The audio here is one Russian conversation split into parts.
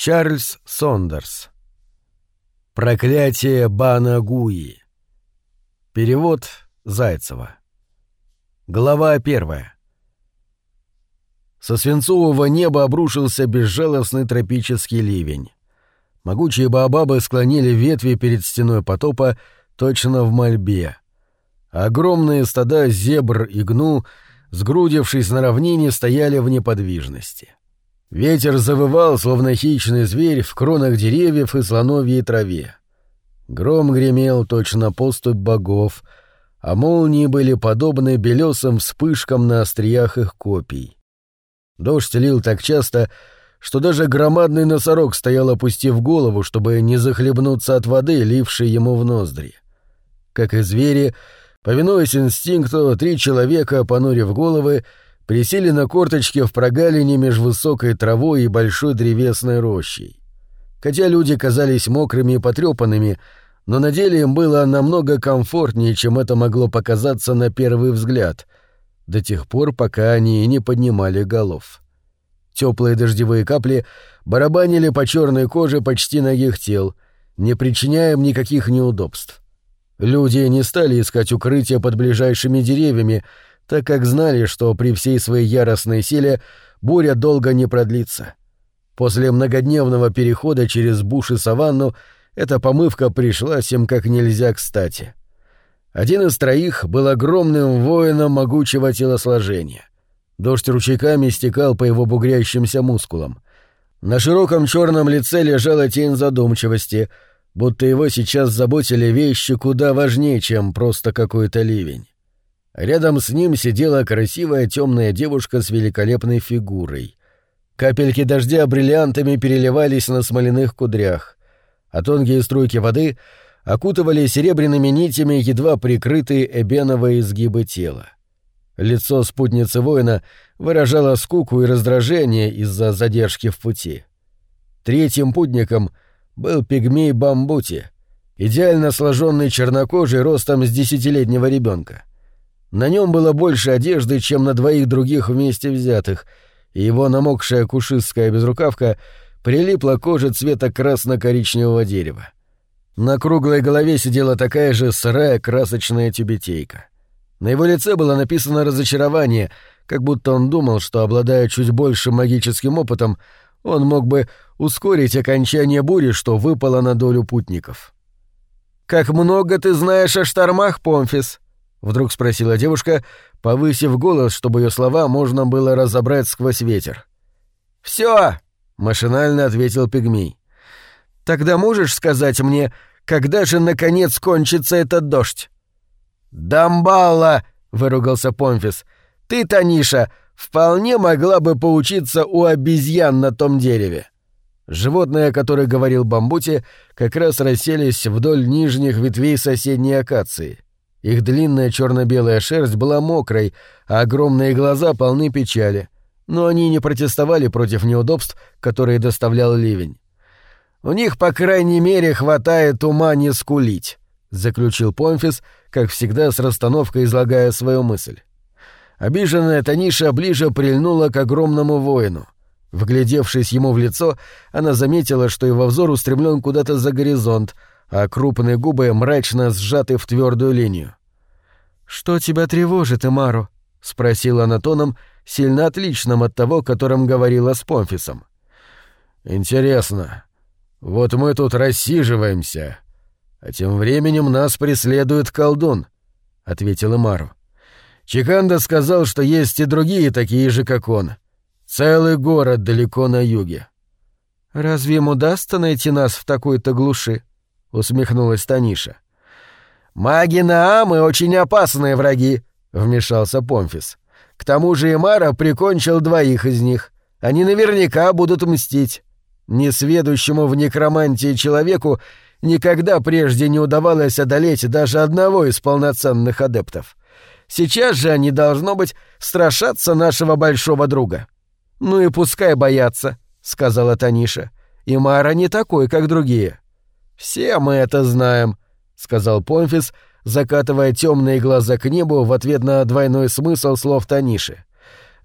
Чарльз Сондерс. Проклятие Банагуи. Перевод Зайцева. Глава первая. Со свинцового неба обрушился безжалостный тропический ливень. Могучие баобабы склонили ветви перед стеной потопа точно в мольбе. Огромные стада зебр и гну, сгрудившись на равнине, стояли в неподвижности. Ветер завывал, словно хищный зверь, в кронах деревьев и слоновьей траве. Гром гремел точно поступь богов, а молнии были подобны белесым вспышкам на остриях их копий. Дождь лил так часто, что даже громадный носорог стоял опустив голову, чтобы не захлебнуться от воды, лившей ему в ноздри. Как и звери, повинуясь инстинкту, три человека, понурив головы, присели на корточки в прогалине меж высокой травой и большой древесной рощей. Хотя люди казались мокрыми и потрепанными, но на деле им было намного комфортнее, чем это могло показаться на первый взгляд, до тех пор, пока они не поднимали голов. Теплые дождевые капли барабанили по черной коже почти ногих тел, не причиняя им никаких неудобств. Люди не стали искать укрытия под ближайшими деревьями, так как знали, что при всей своей яростной силе буря долго не продлится. После многодневного перехода через буш и саванну эта помывка пришлась им как нельзя кстати. Один из троих был огромным воином могучего телосложения. Дождь ручейками стекал по его бугрящимся мускулам. На широком черном лице лежала тень задумчивости, будто его сейчас заботили вещи куда важнее, чем просто какой-то ливень. Рядом с ним сидела красивая темная девушка с великолепной фигурой. Капельки дождя бриллиантами переливались на смоляных кудрях, а тонкие струйки воды окутывали серебряными нитями едва прикрытые эбеновые изгибы тела. Лицо спутницы воина выражало скуку и раздражение из-за задержки в пути. Третьим путником был пигмей Бамбути, идеально сложенный чернокожий ростом с десятилетнего ребенка. На нем было больше одежды, чем на двоих других вместе взятых, и его намокшая кушистская безрукавка прилипла коже цвета красно-коричневого дерева. На круглой голове сидела такая же сырая красочная тюбетейка. На его лице было написано разочарование, как будто он думал, что, обладая чуть большим магическим опытом, он мог бы ускорить окончание бури, что выпало на долю путников. «Как много ты знаешь о штормах, Помфис?» — вдруг спросила девушка, повысив голос, чтобы ее слова можно было разобрать сквозь ветер. «Все!» — машинально ответил пигмей. «Тогда можешь сказать мне, когда же, наконец, кончится этот дождь?» «Дамбалла!» — выругался Помфис. «Ты, Таниша, вполне могла бы поучиться у обезьян на том дереве». Животные, о которых говорил Бамбути, как раз расселись вдоль нижних ветвей соседней акации — их длинная черно-белая шерсть была мокрой, а огромные глаза полны печали. Но они не протестовали против неудобств, которые доставлял ливень. «У них, по крайней мере, хватает ума не скулить», — заключил Помфис, как всегда с расстановкой излагая свою мысль. Обиженная Таниша ближе прильнула к огромному воину. Вглядевшись ему в лицо, она заметила, что его взор устремлен куда-то за горизонт, а крупные губы мрачно сжаты в твердую линию. «Что тебя тревожит, Эмару?» — спросила она тоном, сильно отличным от того, которым говорила с Помфисом. «Интересно. Вот мы тут рассиживаемся, а тем временем нас преследует колдун», — ответил Эмару. «Чиканда сказал, что есть и другие такие же, как он. Целый город далеко на юге». «Разве ему удастся найти нас в такой-то глуши?» — усмехнулась Таниша. «Маги Наамы очень опасные враги», — вмешался Помфис. «К тому же Имара прикончил двоих из них. Они наверняка будут мстить. Несведущему в некромантии человеку никогда прежде не удавалось одолеть даже одного из полноценных адептов. Сейчас же они, должно быть, страшатся нашего большого друга». «Ну и пускай боятся», — сказала Таниша. «Имара не такой, как другие». «Все мы это знаем», — сказал Помфис, закатывая темные глаза к небу в ответ на двойной смысл слов Таниши.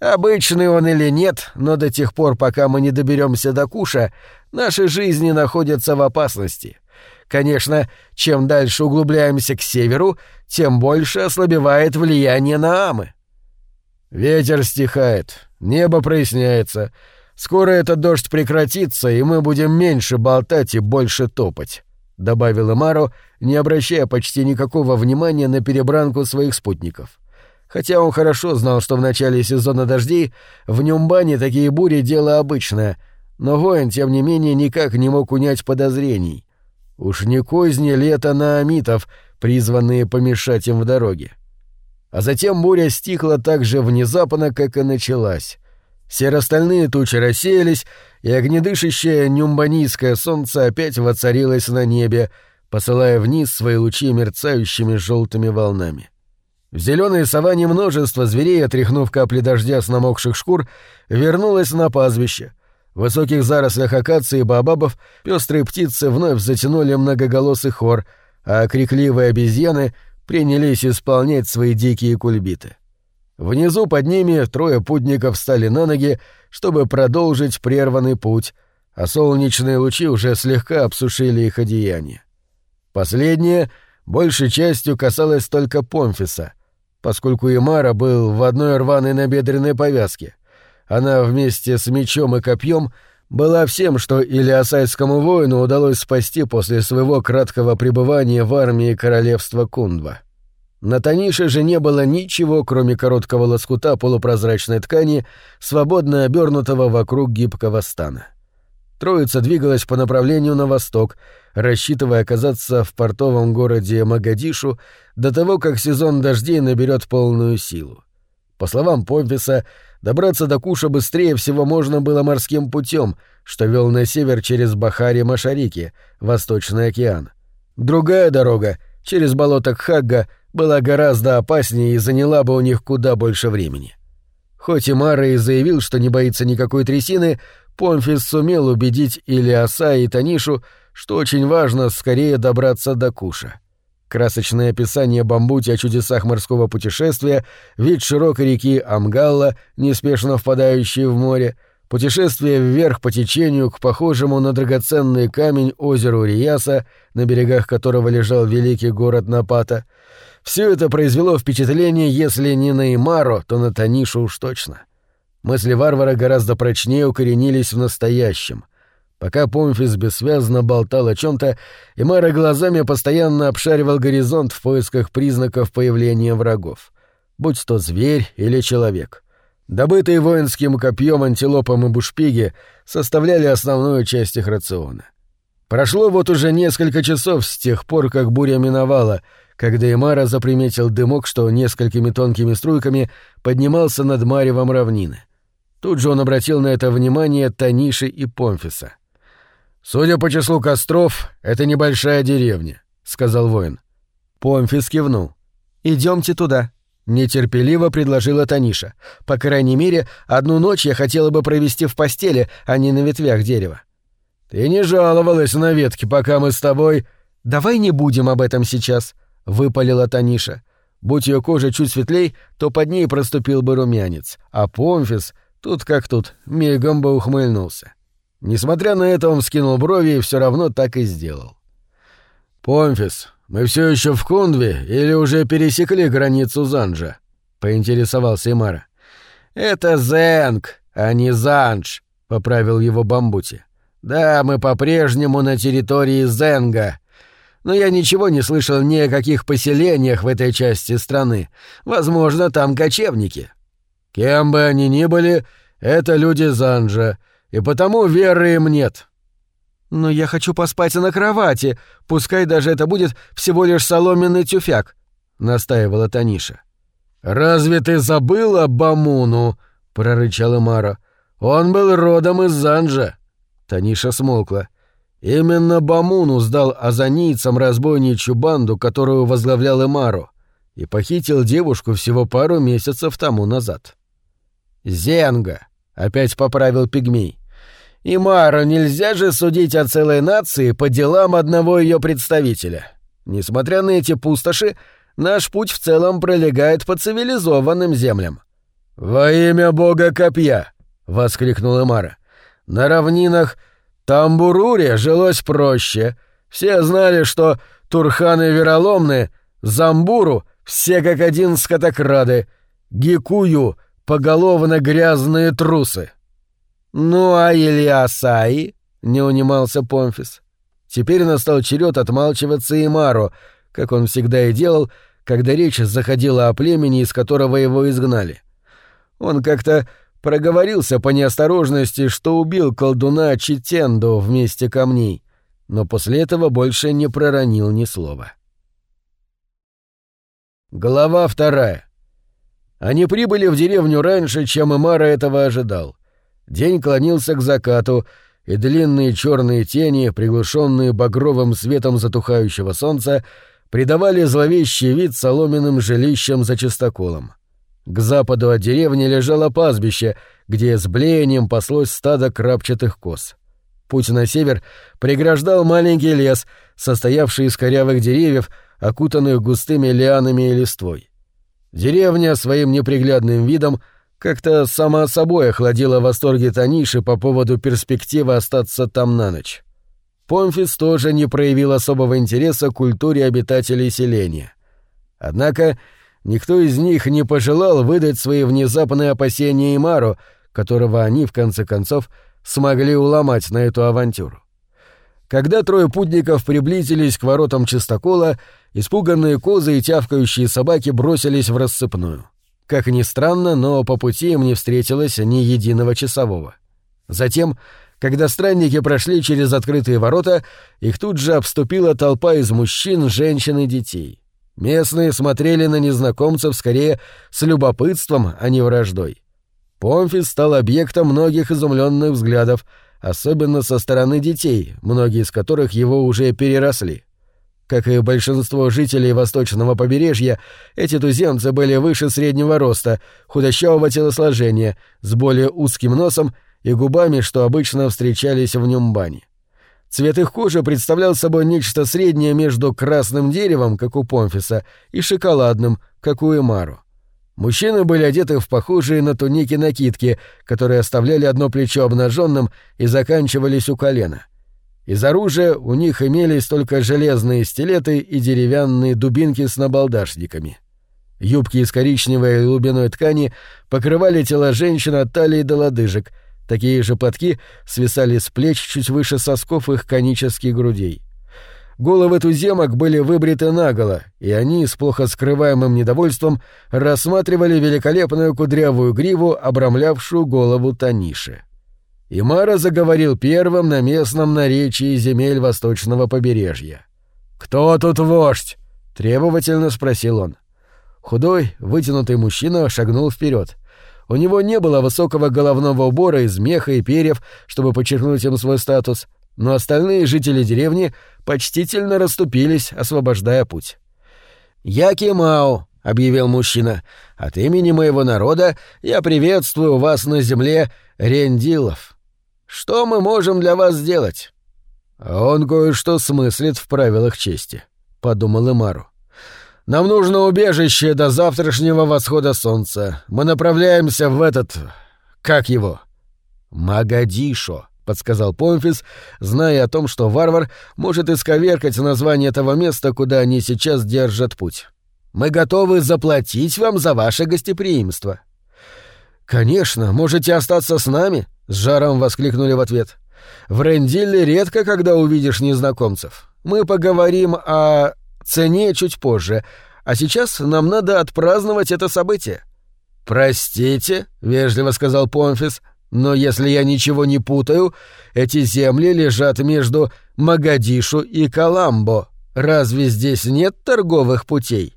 «Обычный он или нет, но до тех пор, пока мы не доберемся до Куша, Наши жизни находятся в опасности. Конечно, чем дальше углубляемся к северу, тем больше ослабевает влияние на Амы. Ветер стихает, небо проясняется. Скоро этот дождь прекратится, и мы будем меньше болтать и больше топать», — добавил Эмаро, не обращая почти никакого внимания на перебранку своих спутников. Хотя он хорошо знал, что в начале сезона дождей в Нюмбане такие бури — дело обычное, но воин, тем не менее, никак не мог унять подозрений. Уж не козни лета на амитов, призванные помешать им в дороге. А затем буря стихла так же внезапно, как и началась. Серостальные тучи рассеялись, и огнедышащее нюмбанийское солнце опять воцарилось на небе, посылая вниз свои лучи мерцающими желтыми волнами. В зеленой саванне множество зверей, отряхнув капли дождя с намокших шкур, вернулось на пастбище. В высоких зарослях акации и баобабов пестрые птицы вновь затянули многоголосый хор, а крикливые обезьяны принялись исполнять свои дикие кульбиты. Внизу под ними трое путников встали на ноги, чтобы продолжить прерванный путь, а солнечные лучи уже слегка обсушили их одеяние. Последнее большей частью касалось только Помфиса — поскольку Имара был в одной рваной набедренной повязке. Она вместе с мечом и копьем была всем, что Илиасайскому воину удалось спасти после своего краткого пребывания в армии королевства Кундва. На Танише же не было ничего, кроме короткого лоскута полупрозрачной ткани, свободно обернутого вокруг гибкого стана. Троица двигалась по направлению на восток, рассчитывая оказаться в портовом городе Магадишу до того, как сезон дождей наберет полную силу. По словам Помписа, добраться до Куша быстрее всего можно было морским путем, что вел на север через Бахари-Машарики, Восточный океан. Другая дорога, через болото Кхагга, была гораздо опаснее и заняла бы у них куда больше времени. Хоть и Мара и заявил, что не боится никакой трясины, Помфис сумел убедить Илиаса и Танишу, что очень важно скорее добраться до Куша. Красочное описание Бамбути о чудесах морского путешествия, вид широкой реки Амгалла, неспешно впадающей в море, путешествие вверх по течению к похожему на драгоценный камень озеру Рияса, на берегах которого лежал великий город Напата — все это произвело впечатление, если не на Имаро, то на Танишу уж точно. — Мысли варвара гораздо прочнее укоренились в настоящем. Пока Помфис бессвязно болтал о чем-то, Имара глазами постоянно обшаривал горизонт в поисках признаков появления врагов. Будь то зверь или человек. Добытые воинским копьем антилопом и бушпиги составляли основную часть их рациона. Прошло вот уже несколько часов с тех пор, как буря миновала, когда Имара заприметил дымок, что несколькими тонкими струйками поднимался над маревом равнины. Тут же он обратил на это внимание Таниши и Помфиса. «Судя по числу костров, это небольшая деревня», — сказал воин. Помфис кивнул. Идемте туда», — нетерпеливо предложила Таниша. «По крайней мере, одну ночь я хотела бы провести в постели, а не на ветвях дерева». «Ты не жаловалась на ветки, пока мы с тобой...» «Давай не будем об этом сейчас», — выпалила Таниша. Будь ее кожа чуть светлей, то под ней проступил бы румянец, а Помфис Тут как тут, мигом бы ухмыльнулся. Несмотря на это, он вскинул брови и все равно так и сделал. «Помфис, мы все еще в Кундве или уже пересекли границу Занжа?» — поинтересовался Имара. «Это Зенг, а не Занж», — поправил его Бамбути. «Да, мы по-прежнему на территории Зенга. Но я ничего не слышал ни о каких поселениях в этой части страны. Возможно, там кочевники». Кем бы они ни были, это люди Занжа, и потому веры им нет. Но я хочу поспать на кровати, пускай даже это будет всего лишь соломенный тюфяк, настаивала Таниша. Разве ты забыла Бамуну? прорычала Мара. Он был родом из Занжа. Таниша смолкла. Именно Бамуну сдал азанийцам разбойничью банду, которую возглавлял Эмару, и похитил девушку всего пару месяцев тому назад. «Зенга», — опять поправил пигмей. «И Мару нельзя же судить о целой нации по делам одного ее представителя. Несмотря на эти пустоши, наш путь в целом пролегает по цивилизованным землям». «Во имя бога копья!» — воскликнул Эмара. «На равнинах Тамбуруре жилось проще. Все знали, что турханы вероломны, Замбуру все как один скотокрады, Гикую поголовно грязные трусы. «Ну а Ильясаи?» — не унимался Помфис. Теперь настал черед отмалчиваться и Мару, как он всегда и делал, когда речь заходила о племени, из которого его изгнали. Он как-то проговорился по неосторожности, что убил колдуна Читенду вместе камней, но после этого больше не проронил ни слова. Глава вторая. Они прибыли в деревню раньше, чем Имара этого ожидал. День клонился к закату, и длинные черные тени, приглушенные багровым светом затухающего солнца, придавали зловещий вид соломенным жилищам за чистоколом. К западу от деревни лежало пастбище, где с блеянием паслось стадо крапчатых коз. Путь на север преграждал маленький лес, состоявший из корявых деревьев, окутанных густыми лианами и листвой. Деревня своим неприглядным видом как-то сама собой охладила восторги Таниши по поводу перспективы остаться там на ночь. Помфис тоже не проявил особого интереса к культуре обитателей селения. Однако никто из них не пожелал выдать свои внезапные опасения Имару, которого они, в конце концов, смогли уломать на эту авантюру. Когда трое путников приблизились к воротам чистокола, испуганные козы и тявкающие собаки бросились в рассыпную. Как ни странно, но по пути им не встретилось ни единого часового. Затем, когда странники прошли через открытые ворота, их тут же обступила толпа из мужчин, женщин и детей. Местные смотрели на незнакомцев скорее с любопытством, а не враждой. Помфис стал объектом многих изумленных взглядов, особенно со стороны детей, многие из которых его уже переросли. Как и большинство жителей восточного побережья, эти туземцы были выше среднего роста, худощавого телосложения, с более узким носом и губами, что обычно встречались в Нюмбане. Цвет их кожи представлял собой нечто среднее между красным деревом, как у Помфиса, и шоколадным, как у Эмару. Мужчины были одеты в похожие на туники накидки, которые оставляли одно плечо обнаженным и заканчивались у колена — из оружия у них имелись только железные стилеты и деревянные дубинки с набалдашниками. Юбки из коричневой глубиной ткани покрывали тела женщин от талии до лодыжек, такие же платки свисали с плеч чуть выше сосков их конических грудей. Головы туземок были выбриты наголо, и они с плохо скрываемым недовольством рассматривали великолепную кудрявую гриву, обрамлявшую голову Таниши. И Мара заговорил первым на местном наречии земель восточного побережья. «Кто тут вождь?» — требовательно спросил он. Худой, вытянутый мужчина шагнул вперед. У него не было высокого головного убора из меха и перьев, чтобы подчеркнуть им свой статус, но остальные жители деревни почтительно расступились, освобождая путь. «Я Кимау», — объявил мужчина, — «от имени моего народа я приветствую вас на земле Рендилов». Что мы можем для вас сделать?» «Он кое-что смыслит в правилах чести», — подумал Имару. «Нам нужно убежище до завтрашнего восхода солнца. Мы направляемся в этот... как его?» «Магадишо», — подсказал Помфис, зная о том, что варвар может исковеркать название этого места, куда они сейчас держат путь. «Мы готовы заплатить вам за ваше гостеприимство». «Конечно, можете остаться с нами», — с жаром воскликнули в ответ. «В Рендилле редко когда увидишь незнакомцев. Мы поговорим о цене чуть позже, а сейчас нам надо отпраздновать это событие». «Простите», — вежливо сказал Помфис, — «но если я ничего не путаю, эти земли лежат между Магадишу и Каламбо. Разве здесь нет торговых путей?»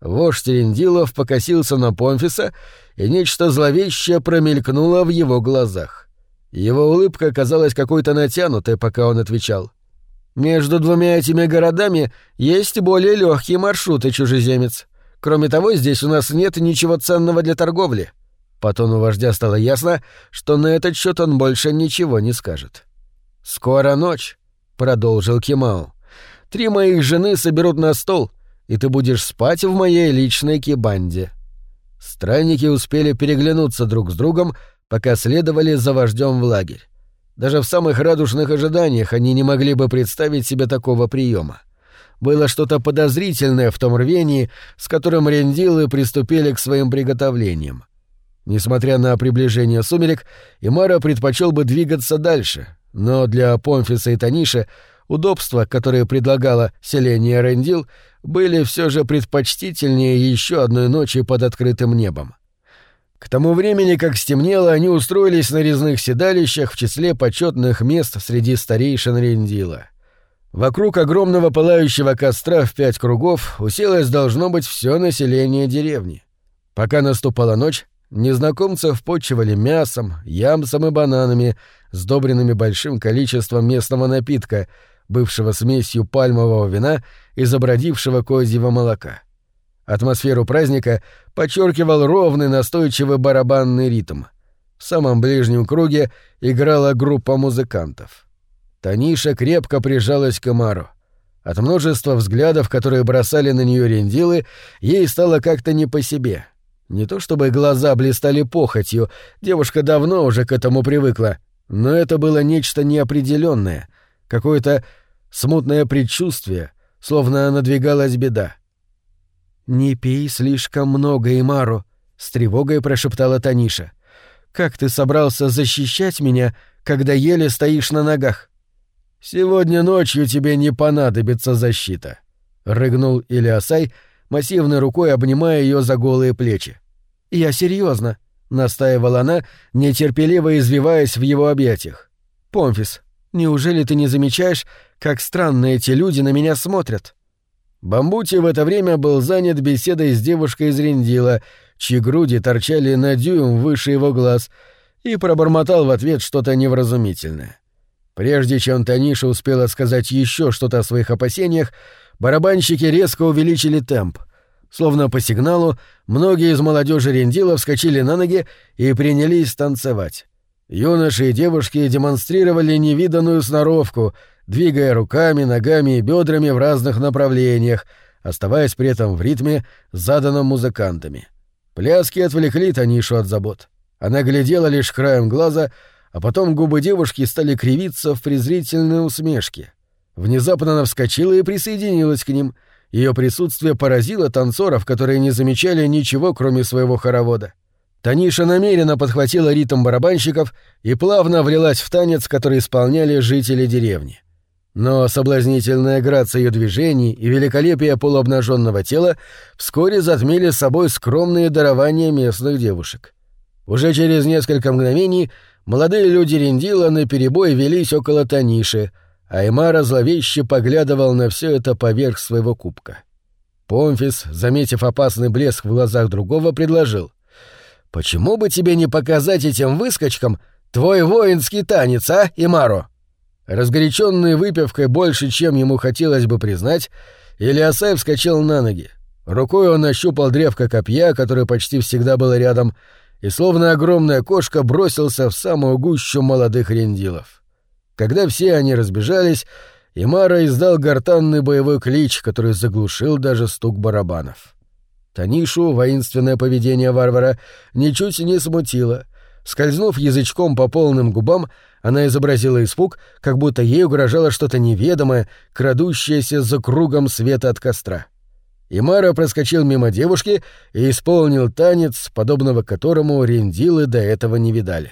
Вождь Рендилов покосился на Помфиса и нечто зловещее промелькнуло в его глазах. Его улыбка казалась какой-то натянутой, пока он отвечал. «Между двумя этими городами есть более легкие маршруты, чужеземец. Кроме того, здесь у нас нет ничего ценного для торговли». По тону вождя стало ясно, что на этот счет он больше ничего не скажет. «Скоро ночь», — продолжил Кимао. «Три моих жены соберут на стол, и ты будешь спать в моей личной кибанде. Странники успели переглянуться друг с другом, пока следовали за вождем в лагерь. Даже в самых радужных ожиданиях они не могли бы представить себе такого приема. Было что-то подозрительное в том рвении, с которым рендилы приступили к своим приготовлениям. Несмотря на приближение сумерек, Имара предпочел бы двигаться дальше, но для Помфиса и Таниша удобства, которые предлагало селение Рендил, были все же предпочтительнее еще одной ночи под открытым небом. К тому времени, как стемнело, они устроились на резных седалищах в числе почетных мест среди старейшин Рендила. Вокруг огромного пылающего костра в пять кругов уселось должно быть все население деревни. Пока наступала ночь, незнакомцев почивали мясом, ямсом и бананами, сдобренными большим количеством местного напитка, бывшего смесью пальмового вина и забродившего козьего молока. Атмосферу праздника подчеркивал ровный настойчивый барабанный ритм. В самом ближнем круге играла группа музыкантов. Таниша крепко прижалась к Эмару. От множества взглядов, которые бросали на нее рендилы, ей стало как-то не по себе. Не то чтобы глаза блистали похотью, девушка давно уже к этому привыкла, но это было нечто неопределенное, какое-то смутное предчувствие, словно надвигалась беда. «Не пей слишком много, Имару», — с тревогой прошептала Таниша. «Как ты собрался защищать меня, когда еле стоишь на ногах?» «Сегодня ночью тебе не понадобится защита», — рыгнул Илиасай, массивной рукой обнимая ее за голые плечи. «Я серьезно, настаивала она, нетерпеливо извиваясь в его объятиях. «Помфис, неужели ты не замечаешь, как странно эти люди на меня смотрят?» Бамбути в это время был занят беседой с девушкой из Риндила, чьи груди торчали на дюйм выше его глаз, и пробормотал в ответ что-то невразумительное. Прежде чем Таниша успела сказать еще что-то о своих опасениях, барабанщики резко увеличили темп. Словно по сигналу, многие из молодежи Рендила вскочили на ноги и принялись танцевать. Юноши и девушки демонстрировали невиданную сноровку — двигая руками, ногами и бедрами в разных направлениях, оставаясь при этом в ритме, заданном музыкантами. Пляски отвлекли Танишу от забот. Она глядела лишь краем глаза, а потом губы девушки стали кривиться в презрительной усмешке. Внезапно она вскочила и присоединилась к ним. Ее присутствие поразило танцоров, которые не замечали ничего, кроме своего хоровода. Таниша намеренно подхватила ритм барабанщиков и плавно влилась в танец, который исполняли жители деревни. Но соблазнительная грация ее движений и великолепие полуобнаженного тела вскоре затмили собой скромные дарования местных девушек. Уже через несколько мгновений молодые люди Рендила наперебой велись около Таниши, а Эмара зловеще поглядывал на все это поверх своего кубка. Помфис, заметив опасный блеск в глазах другого, предложил. «Почему бы тебе не показать этим выскочкам твой воинский танец, а, Имаро?» Разгоряченный выпивкой больше, чем ему хотелось бы признать, Ильясай вскочил на ноги. Рукой он ощупал древко копья, которое почти всегда было рядом, и словно огромная кошка бросился в самую гущу молодых рендилов. Когда все они разбежались, Имара издал гортанный боевой клич, который заглушил даже стук барабанов. Танишу воинственное поведение варвара ничуть не смутило. Скользнув язычком по полным губам, она изобразила испуг, как будто ей угрожало что-то неведомое, крадущееся за кругом света от костра. Имара проскочил мимо девушки и исполнил танец, подобного которому рендилы до этого не видали.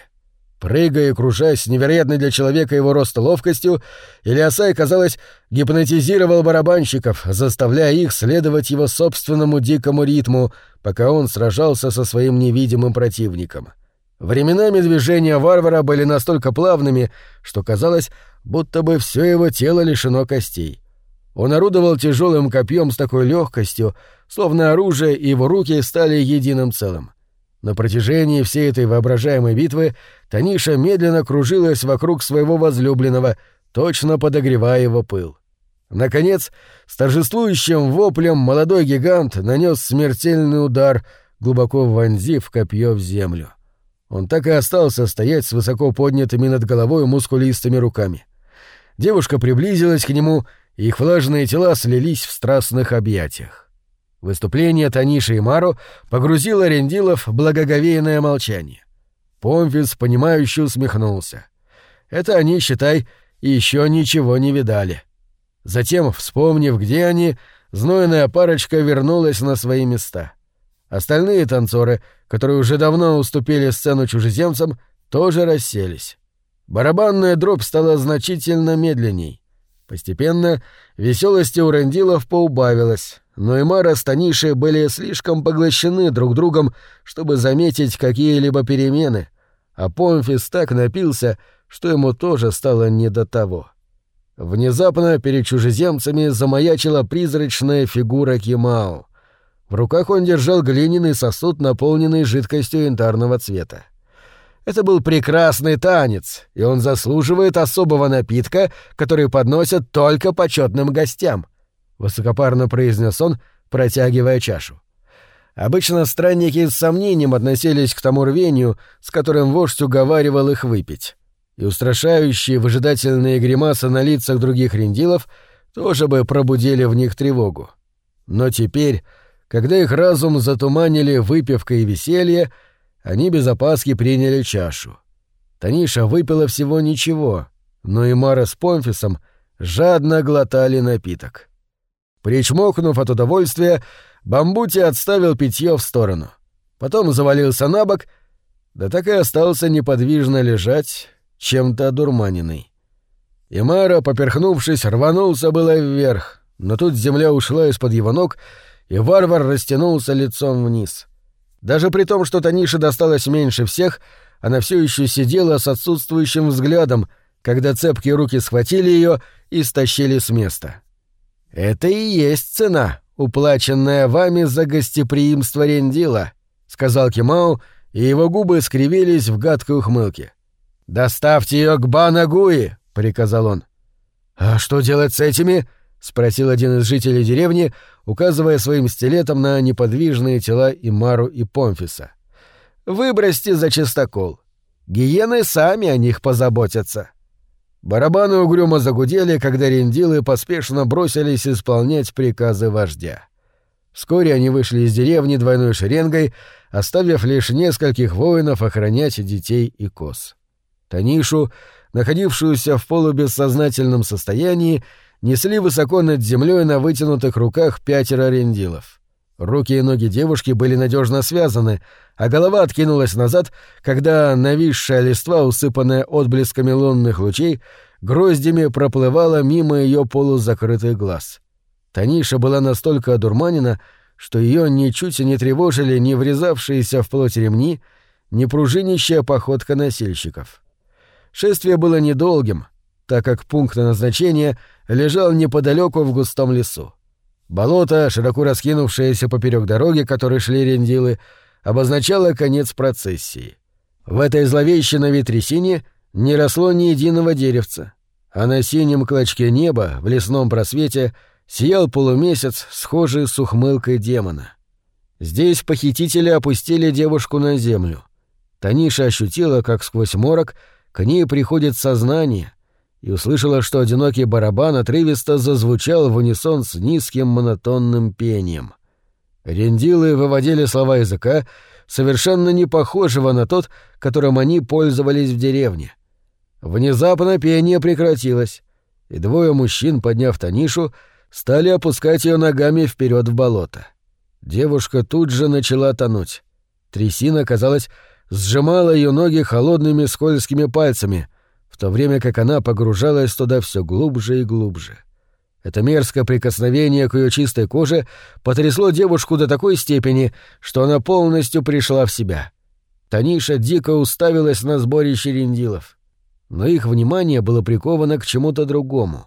Прыгая и кружась невероятной для человека его роста ловкостью, Ильясай, казалось, гипнотизировал барабанщиков, заставляя их следовать его собственному дикому ритму, пока он сражался со своим невидимым противником — Временами движения варвара были настолько плавными, что казалось, будто бы все его тело лишено костей. Он орудовал тяжелым копьем с такой легкостью, словно оружие и его руки стали единым целым. На протяжении всей этой воображаемой битвы Таниша медленно кружилась вокруг своего возлюбленного, точно подогревая его пыл. Наконец, с торжествующим воплем молодой гигант нанес смертельный удар, глубоко вонзив копье в землю. Он так и остался стоять с высоко поднятыми над головой мускулистыми руками. Девушка приблизилась к нему, и их влажные тела слились в страстных объятиях. Выступление Таниши и Мару погрузило Рендилов в благоговейное молчание. Помфис, понимающе усмехнулся. это они, считай, еще ничего не видали. Затем, вспомнив, где они, знойная парочка вернулась на свои места. Остальные танцоры, которые уже давно уступили сцену чужеземцам, тоже расселись. Барабанная дробь стала значительно медленней. Постепенно веселости у рендилов поубавилось, но и Мара с Танишей были слишком поглощены друг другом, чтобы заметить какие-либо перемены, а Помфис так напился, что ему тоже стало не до того. Внезапно перед чужеземцами замаячила призрачная фигура Кимао. В руках он держал глиняный сосуд, наполненный жидкостью янтарного цвета. Это был прекрасный танец, и он заслуживает особого напитка, который подносят только почетным гостям», — высокопарно произнес он, протягивая чашу. Обычно странники с сомнением относились к тому рвению, с которым вождь уговаривал их выпить. И устрашающие выжидательные гримасы на лицах других рендилов тоже бы пробудили в них тревогу. Но теперь, когда их разум затуманили выпивка и веселье, они без опаски приняли чашу. Таниша выпила всего ничего, но и Мара с Помфисом жадно глотали напиток. Причмокнув от удовольствия, Бамбути отставил питье в сторону. Потом завалился на бок, да так и остался неподвижно лежать, чем-то одурманенный. И Мара, поперхнувшись, рванулся было вверх, но тут земля ушла из-под его ног, и варвар растянулся лицом вниз — даже при том, что Танише досталось меньше всех, она все еще сидела с отсутствующим взглядом, когда цепкие руки схватили ее и стащили с места. «Это и есть цена, уплаченная вами за гостеприимство Рендила», — сказал Кимау, и его губы скривились в гадкой ухмылке. «Доставьте ее к Банагуи», — приказал он. «А что делать с этими?» — спросил один из жителей деревни, указывая своим стилетом на неподвижные тела Имару и Помфиса. «Выбросьте за чистокол. Гиены сами о них позаботятся». Барабаны угрюмо загудели, когда рендилы поспешно бросились исполнять приказы вождя. Вскоре они вышли из деревни двойной шеренгой, оставив лишь нескольких воинов охранять детей и коз. Танишу, находившуюся в полубессознательном состоянии, несли высоко над землей на вытянутых руках пятеро рендилов. Руки и ноги девушки были надежно связаны, а голова откинулась назад, когда нависшая листва, усыпанная отблесками лунных лучей, гроздями проплывала мимо ее полузакрытых глаз. Таниша была настолько одурманена, что ее ничуть не тревожили ни врезавшиеся в плоть ремни, ни пружинищая походка носильщиков. Шествие было недолгим, так как пункт назначения лежал неподалеку в густом лесу. Болото, широко раскинувшееся поперек дороги, которой шли рендилы, обозначало конец процессии. В этой зловещей на трясине не росло ни единого деревца, а на синем клочке неба в лесном просвете сиял полумесяц, схожий с ухмылкой демона. Здесь похитители опустили девушку на землю. Таниша ощутила, как сквозь морок к ней приходит сознание, и услышала, что одинокий барабан отрывисто зазвучал в унисон с низким монотонным пением. Рендилы выводили слова языка, совершенно не похожего на тот, которым они пользовались в деревне. Внезапно пение прекратилось, и двое мужчин, подняв Танишу, стали опускать ее ногами вперед в болото. Девушка тут же начала тонуть. Трясина, казалось, сжимала ее ноги холодными скользкими пальцами, в то время как она погружалась туда все глубже и глубже. Это мерзкое прикосновение к ее чистой коже потрясло девушку до такой степени, что она полностью пришла в себя. Таниша дико уставилась на сборище рендилов. Но их внимание было приковано к чему-то другому.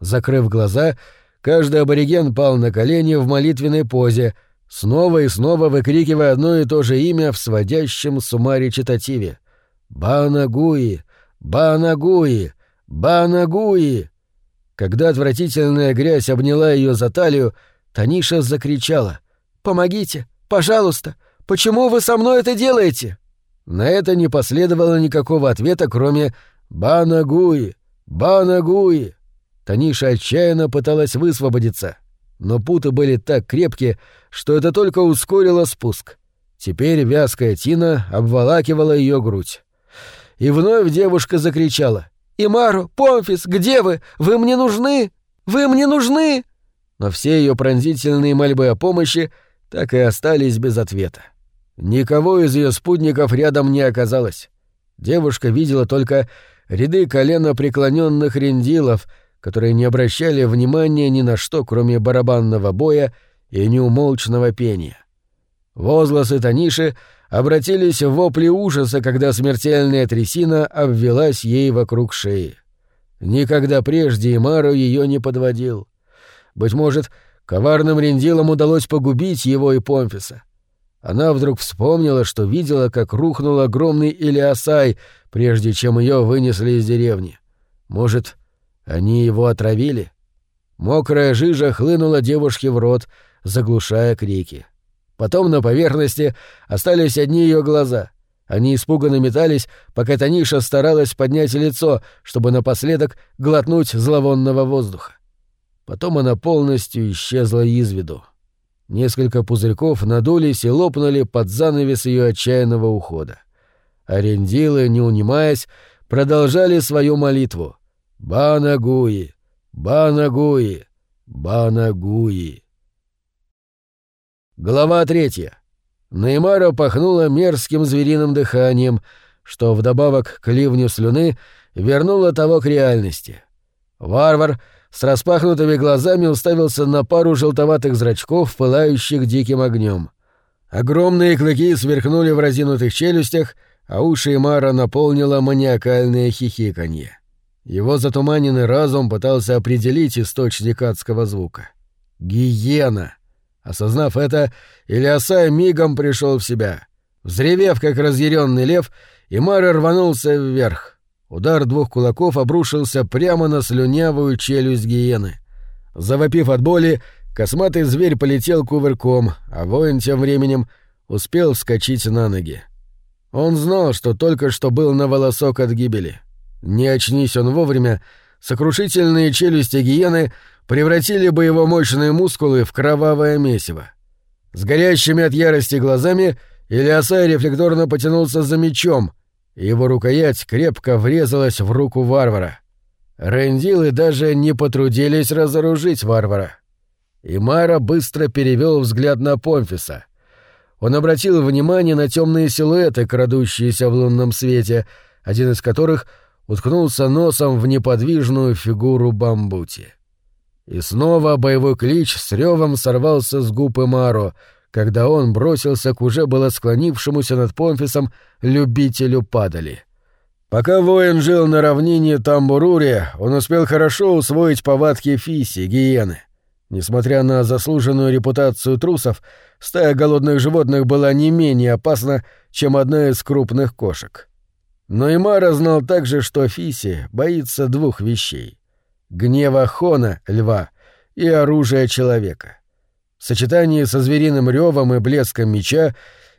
Закрыв глаза, каждый абориген пал на колени в молитвенной позе, снова и снова выкрикивая одно и то же имя в сводящем с ума речитативе. «Банагуи! «Банагуи! Банагуи!» Когда отвратительная грязь обняла ее за талию, Таниша закричала. «Помогите! Пожалуйста! Почему вы со мной это делаете?» На это не последовало никакого ответа, кроме «Банагуи! Банагуи!» Таниша отчаянно пыталась высвободиться, но путы были так крепкие, что это только ускорило спуск. Теперь вязкая тина обволакивала ее грудь. И вновь девушка закричала. «Имару, Помфис, где вы? Вы мне нужны! Вы мне нужны!» Но все ее пронзительные мольбы о помощи так и остались без ответа. Никого из ее спутников рядом не оказалось. Девушка видела только ряды колено преклоненных рендилов, которые не обращали внимания ни на что, кроме барабанного боя и неумолчного пения. Возгласы Таниши обратились в вопли ужаса, когда смертельная трясина обвелась ей вокруг шеи. Никогда прежде Имару ее не подводил. Быть может, коварным рендилам удалось погубить его и Помфиса. Она вдруг вспомнила, что видела, как рухнул огромный Илиасай, прежде чем ее вынесли из деревни. Может, они его отравили? Мокрая жижа хлынула девушке в рот, заглушая крики. Потом на поверхности остались одни ее глаза. Они испуганно метались, пока Таниша старалась поднять лицо, чтобы напоследок глотнуть зловонного воздуха. Потом она полностью исчезла из виду. Несколько пузырьков надулись и лопнули под занавес ее отчаянного ухода. Арендилы, не унимаясь, продолжали свою молитву. «Банагуи! Банагуи! Банагуи!» Глава третья. Неймара пахнула мерзким звериным дыханием, что вдобавок к ливню слюны вернуло того к реальности. Варвар с распахнутыми глазами уставился на пару желтоватых зрачков, пылающих диким огнем. Огромные клыки сверкнули в разинутых челюстях, а уши Мара наполнило маниакальное хихиканье. Его затуманенный разум пытался определить источник адского звука. «Гиена!» Осознав это, Илиасай мигом пришел в себя. Взревев, как разъяренный лев, Имар рванулся вверх. Удар двух кулаков обрушился прямо на слюнявую челюсть гиены. Завопив от боли, косматый зверь полетел кувырком, а воин тем временем успел вскочить на ноги. Он знал, что только что был на волосок от гибели. Не очнись он вовремя, сокрушительные челюсти гиены превратили бы его мощные мускулы в кровавое месиво. С горящими от ярости глазами Илиасай рефлекторно потянулся за мечом, и его рукоять крепко врезалась в руку варвара. Рендилы даже не потрудились разоружить варвара. Имара быстро перевел взгляд на Помфиса. Он обратил внимание на темные силуэты, крадущиеся в лунном свете, один из которых уткнулся носом в неподвижную фигуру Бамбути. И снова боевой клич с ревом сорвался с губ Маро, когда он бросился к уже было склонившемуся над Помфисом любителю падали. Пока воин жил на равнине Тамбурури, он успел хорошо усвоить повадки Фиси, гиены. Несмотря на заслуженную репутацию трусов, стая голодных животных была не менее опасна, чем одна из крупных кошек. Но Имара знал также, что Фиси боится двух вещей — гнева Хона, льва, и оружия человека. В сочетании со звериным ревом и блеском меча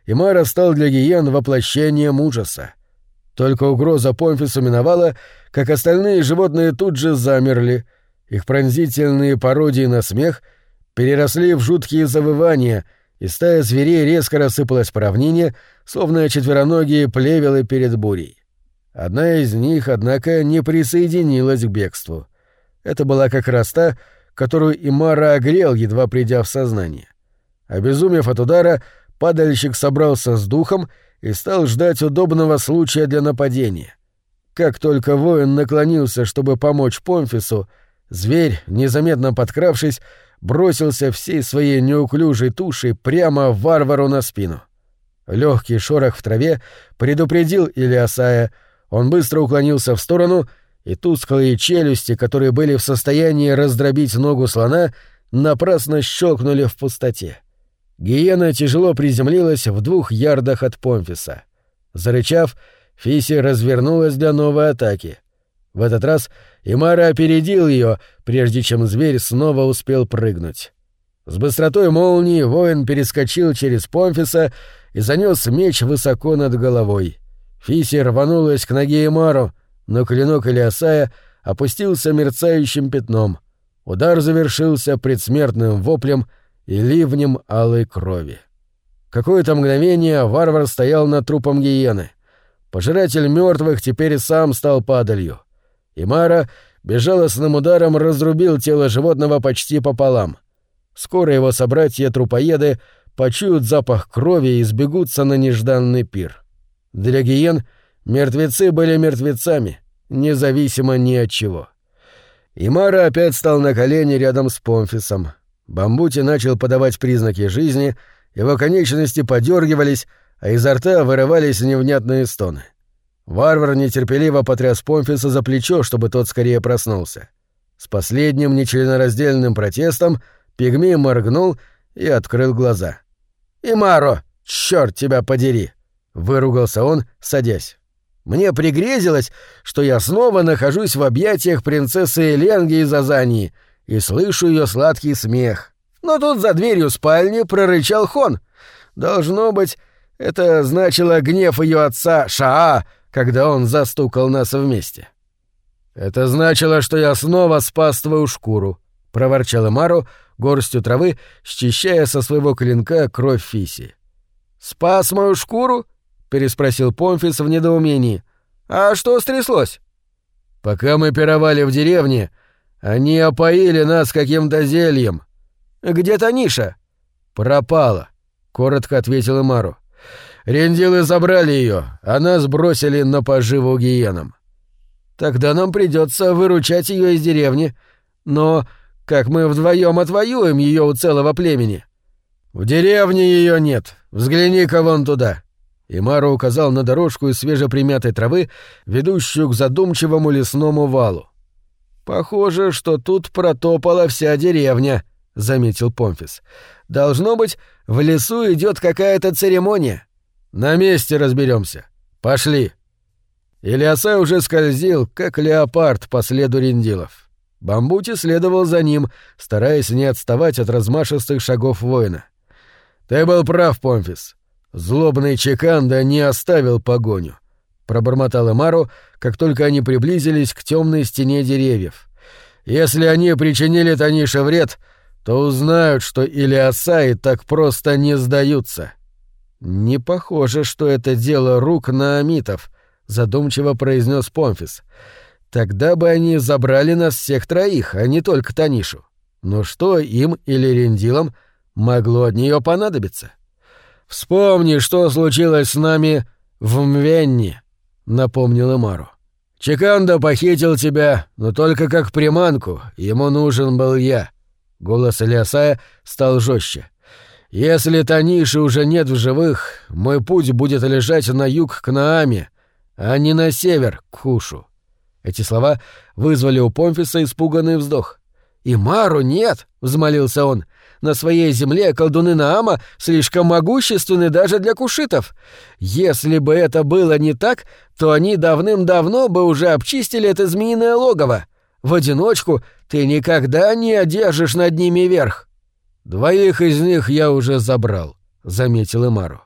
Имара стал для гиен воплощением ужаса. Только угроза Помфису миновала, как остальные животные тут же замерли. Их пронзительные пародии на смех переросли в жуткие завывания, и стая зверей резко рассыпалась по равнине, словно четвероногие плевелы перед бурей. Одна из них, однако, не присоединилась к бегству — это была как раз та, которую Имара огрел, едва придя в сознание. Обезумев от удара, падальщик собрался с духом и стал ждать удобного случая для нападения. Как только воин наклонился, чтобы помочь Помфису, зверь, незаметно подкравшись, бросился всей своей неуклюжей тушей прямо варвару на спину. Легкий шорох в траве предупредил Илиасая, он быстро уклонился в сторону — и тусклые челюсти, которые были в состоянии раздробить ногу слона, напрасно щелкнули в пустоте. Гиена тяжело приземлилась в двух ярдах от Помфиса. Зарычав, Фиси развернулась для новой атаки. В этот раз Имара опередил ее, прежде чем зверь снова успел прыгнуть. С быстротой молнии воин перескочил через Помфиса и занес меч высоко над головой. Фиси рванулась к ноге Имару, но клинок Илиасая опустился мерцающим пятном. Удар завершился предсмертным воплем и ливнем алой крови. Какое-то мгновение варвар стоял над трупом гиены. Пожиратель мертвых теперь сам стал падалью. Имара безжалостным ударом разрубил тело животного почти пополам. Скоро его собратья-трупоеды почуют запах крови и сбегутся на нежданный пир. Для гиен мертвецы были мертвецами, независимо ни от чего. Имара опять стал на колени рядом с Помфисом. Бамбути начал подавать признаки жизни, его конечности подергивались, а изо рта вырывались невнятные стоны. Варвар нетерпеливо потряс Помфиса за плечо, чтобы тот скорее проснулся. С последним нечленораздельным протестом пигмей моргнул и открыл глаза. «Имаро, черт тебя подери!» — выругался он, садясь. «Мне пригрезилось, что я снова нахожусь в объятиях принцессы Эленги из Азании и слышу ее сладкий смех. Но тут за дверью спальни прорычал Хон. Должно быть, это значило гнев ее отца Шаа, когда он застукал нас вместе. «Это значило, что я снова спас твою шкуру», — проворчал Мару, горстью травы, счищая со своего клинка кровь Фиси. «Спас мою шкуру?» — переспросил Помфис в недоумении. «А что стряслось?» «Пока мы пировали в деревне, они опоили нас каким-то зельем». «Где Таниша?» «Пропала», — коротко ответил Мару. «Рендилы забрали ее, а нас бросили на поживу гиенам». «Тогда нам придется выручать ее из деревни. Но как мы вдвоем отвоюем ее у целого племени?» «В деревне ее нет. Взгляни-ка вон туда». И Мару указал на дорожку из свежепримятой травы, ведущую к задумчивому лесному валу. «Похоже, что тут протопала вся деревня», — заметил Помфис. «Должно быть, в лесу идет какая-то церемония. На месте разберемся. Пошли». Ильясай уже скользил, как леопард по следу рендилов. Бамбути следовал за ним, стараясь не отставать от размашистых шагов воина. «Ты был прав, Помфис. Злобный Чеканда не оставил погоню», — пробормотал Эмару, как только они приблизились к темной стене деревьев. «Если они причинили Танише вред, то узнают, что Илиасаи так просто не сдаются». «Не похоже, что это дело рук наамитов», — задумчиво произнес Помфис. Тогда бы они забрали нас всех троих, а не только Танишу. Но что им или Рендилам могло от нее понадобиться? «Вспомни, что случилось с нами в Мвенне», — напомнил Эмару. «Чеканда похитил тебя, но только как приманку, ему нужен был я». Голос Ильясая стал жестче. «Если Таниши уже нет в живых, мой путь будет лежать на юг к Нааме, а не на север, к Хушу. Эти слова вызвали у Помфиса испуганный вздох. «И Мару нет!» — взмолился он. «На своей земле колдуны Наама слишком могущественны даже для кушитов. Если бы это было не так, то они давным-давно бы уже обчистили это змеиное логово. В одиночку ты никогда не одержишь над ними верх». «Двоих из них я уже забрал», — заметил Имару.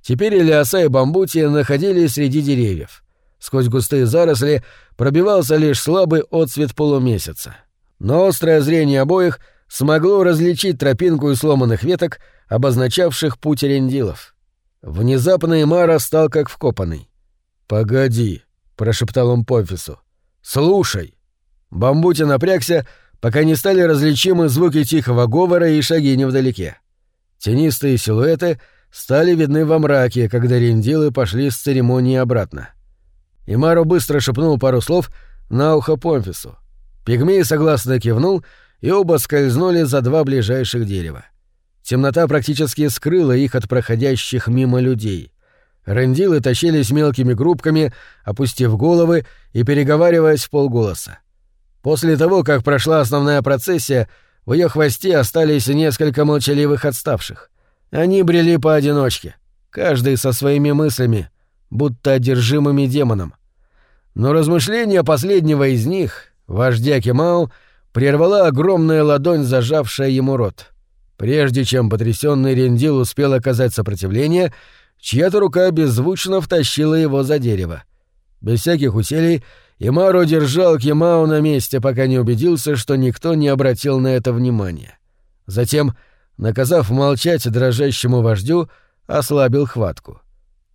Теперь Илиаса и Бамбути находились среди деревьев. Сквозь густые заросли пробивался лишь слабый отсвет полумесяца. Но острое зрение обоих смогло различить тропинку из сломанных веток, обозначавших путь рендилов. Внезапно Имара стал как вкопанный. «Погоди», — прошептал он Помфису. «Слушай». Бамбути напрягся, пока не стали различимы звуки тихого говора и шаги невдалеке. Тенистые силуэты стали видны во мраке, когда рендилы пошли с церемонии обратно. И Маро быстро шепнул пару слов на ухо Помфису. Пигмей согласно кивнул, и оба скользнули за два ближайших дерева. Темнота практически скрыла их от проходящих мимо людей. Рендилы тащились мелкими группками, опустив головы и переговариваясь в полголоса. После того, как прошла основная процессия, в ее хвосте остались несколько молчаливых отставших. Они брели поодиночке, каждый со своими мыслями, будто одержимыми демоном. Но размышления последнего из них, вождя Кемау, прервала огромная ладонь, зажавшая ему рот. Прежде чем потрясенный Рендил успел оказать сопротивление, чья-то рука беззвучно втащила его за дерево. Без всяких усилий Имару держал Кемау на месте, пока не убедился, что никто не обратил на это внимания. Затем, наказав молчать дрожащему вождю, ослабил хватку.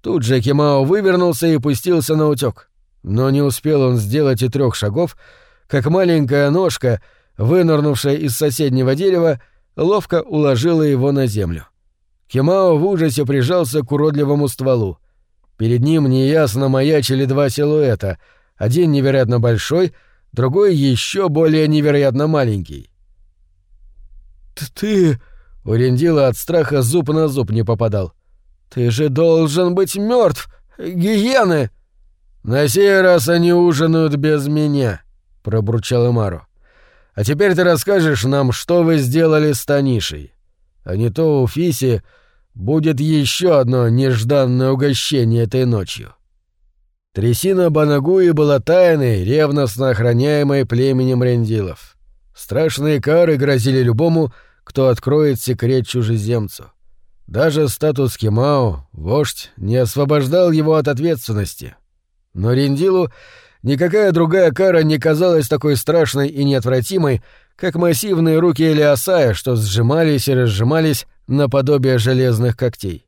Тут же Кимао вывернулся и пустился на утёк. Но не успел он сделать и трех шагов, как маленькая ножка, вынырнувшая из соседнего дерева, ловко уложила его на землю. Кимао в ужасе прижался к уродливому стволу. Перед ним неясно маячили два силуэта, один невероятно большой, другой еще более невероятно маленький. «Ты...» — у Рендила от страха зуб на зуб не попадал. «Ты же должен быть мертв, Гиены!» «На сей раз они ужинают без меня», — пробурчал Имару. «А теперь ты расскажешь нам, что вы сделали с Танишей. А не то у Фиси будет еще одно нежданное угощение этой ночью». Трясина Банагуи была тайной, ревностно охраняемой племенем рендилов. Страшные кары грозили любому, кто откроет секрет чужеземцу. Даже статус Кимао, вождь, не освобождал его от ответственности. Но Рендилу никакая другая кара не казалась такой страшной и неотвратимой, как массивные руки Элиасая, что сжимались и разжимались наподобие железных когтей.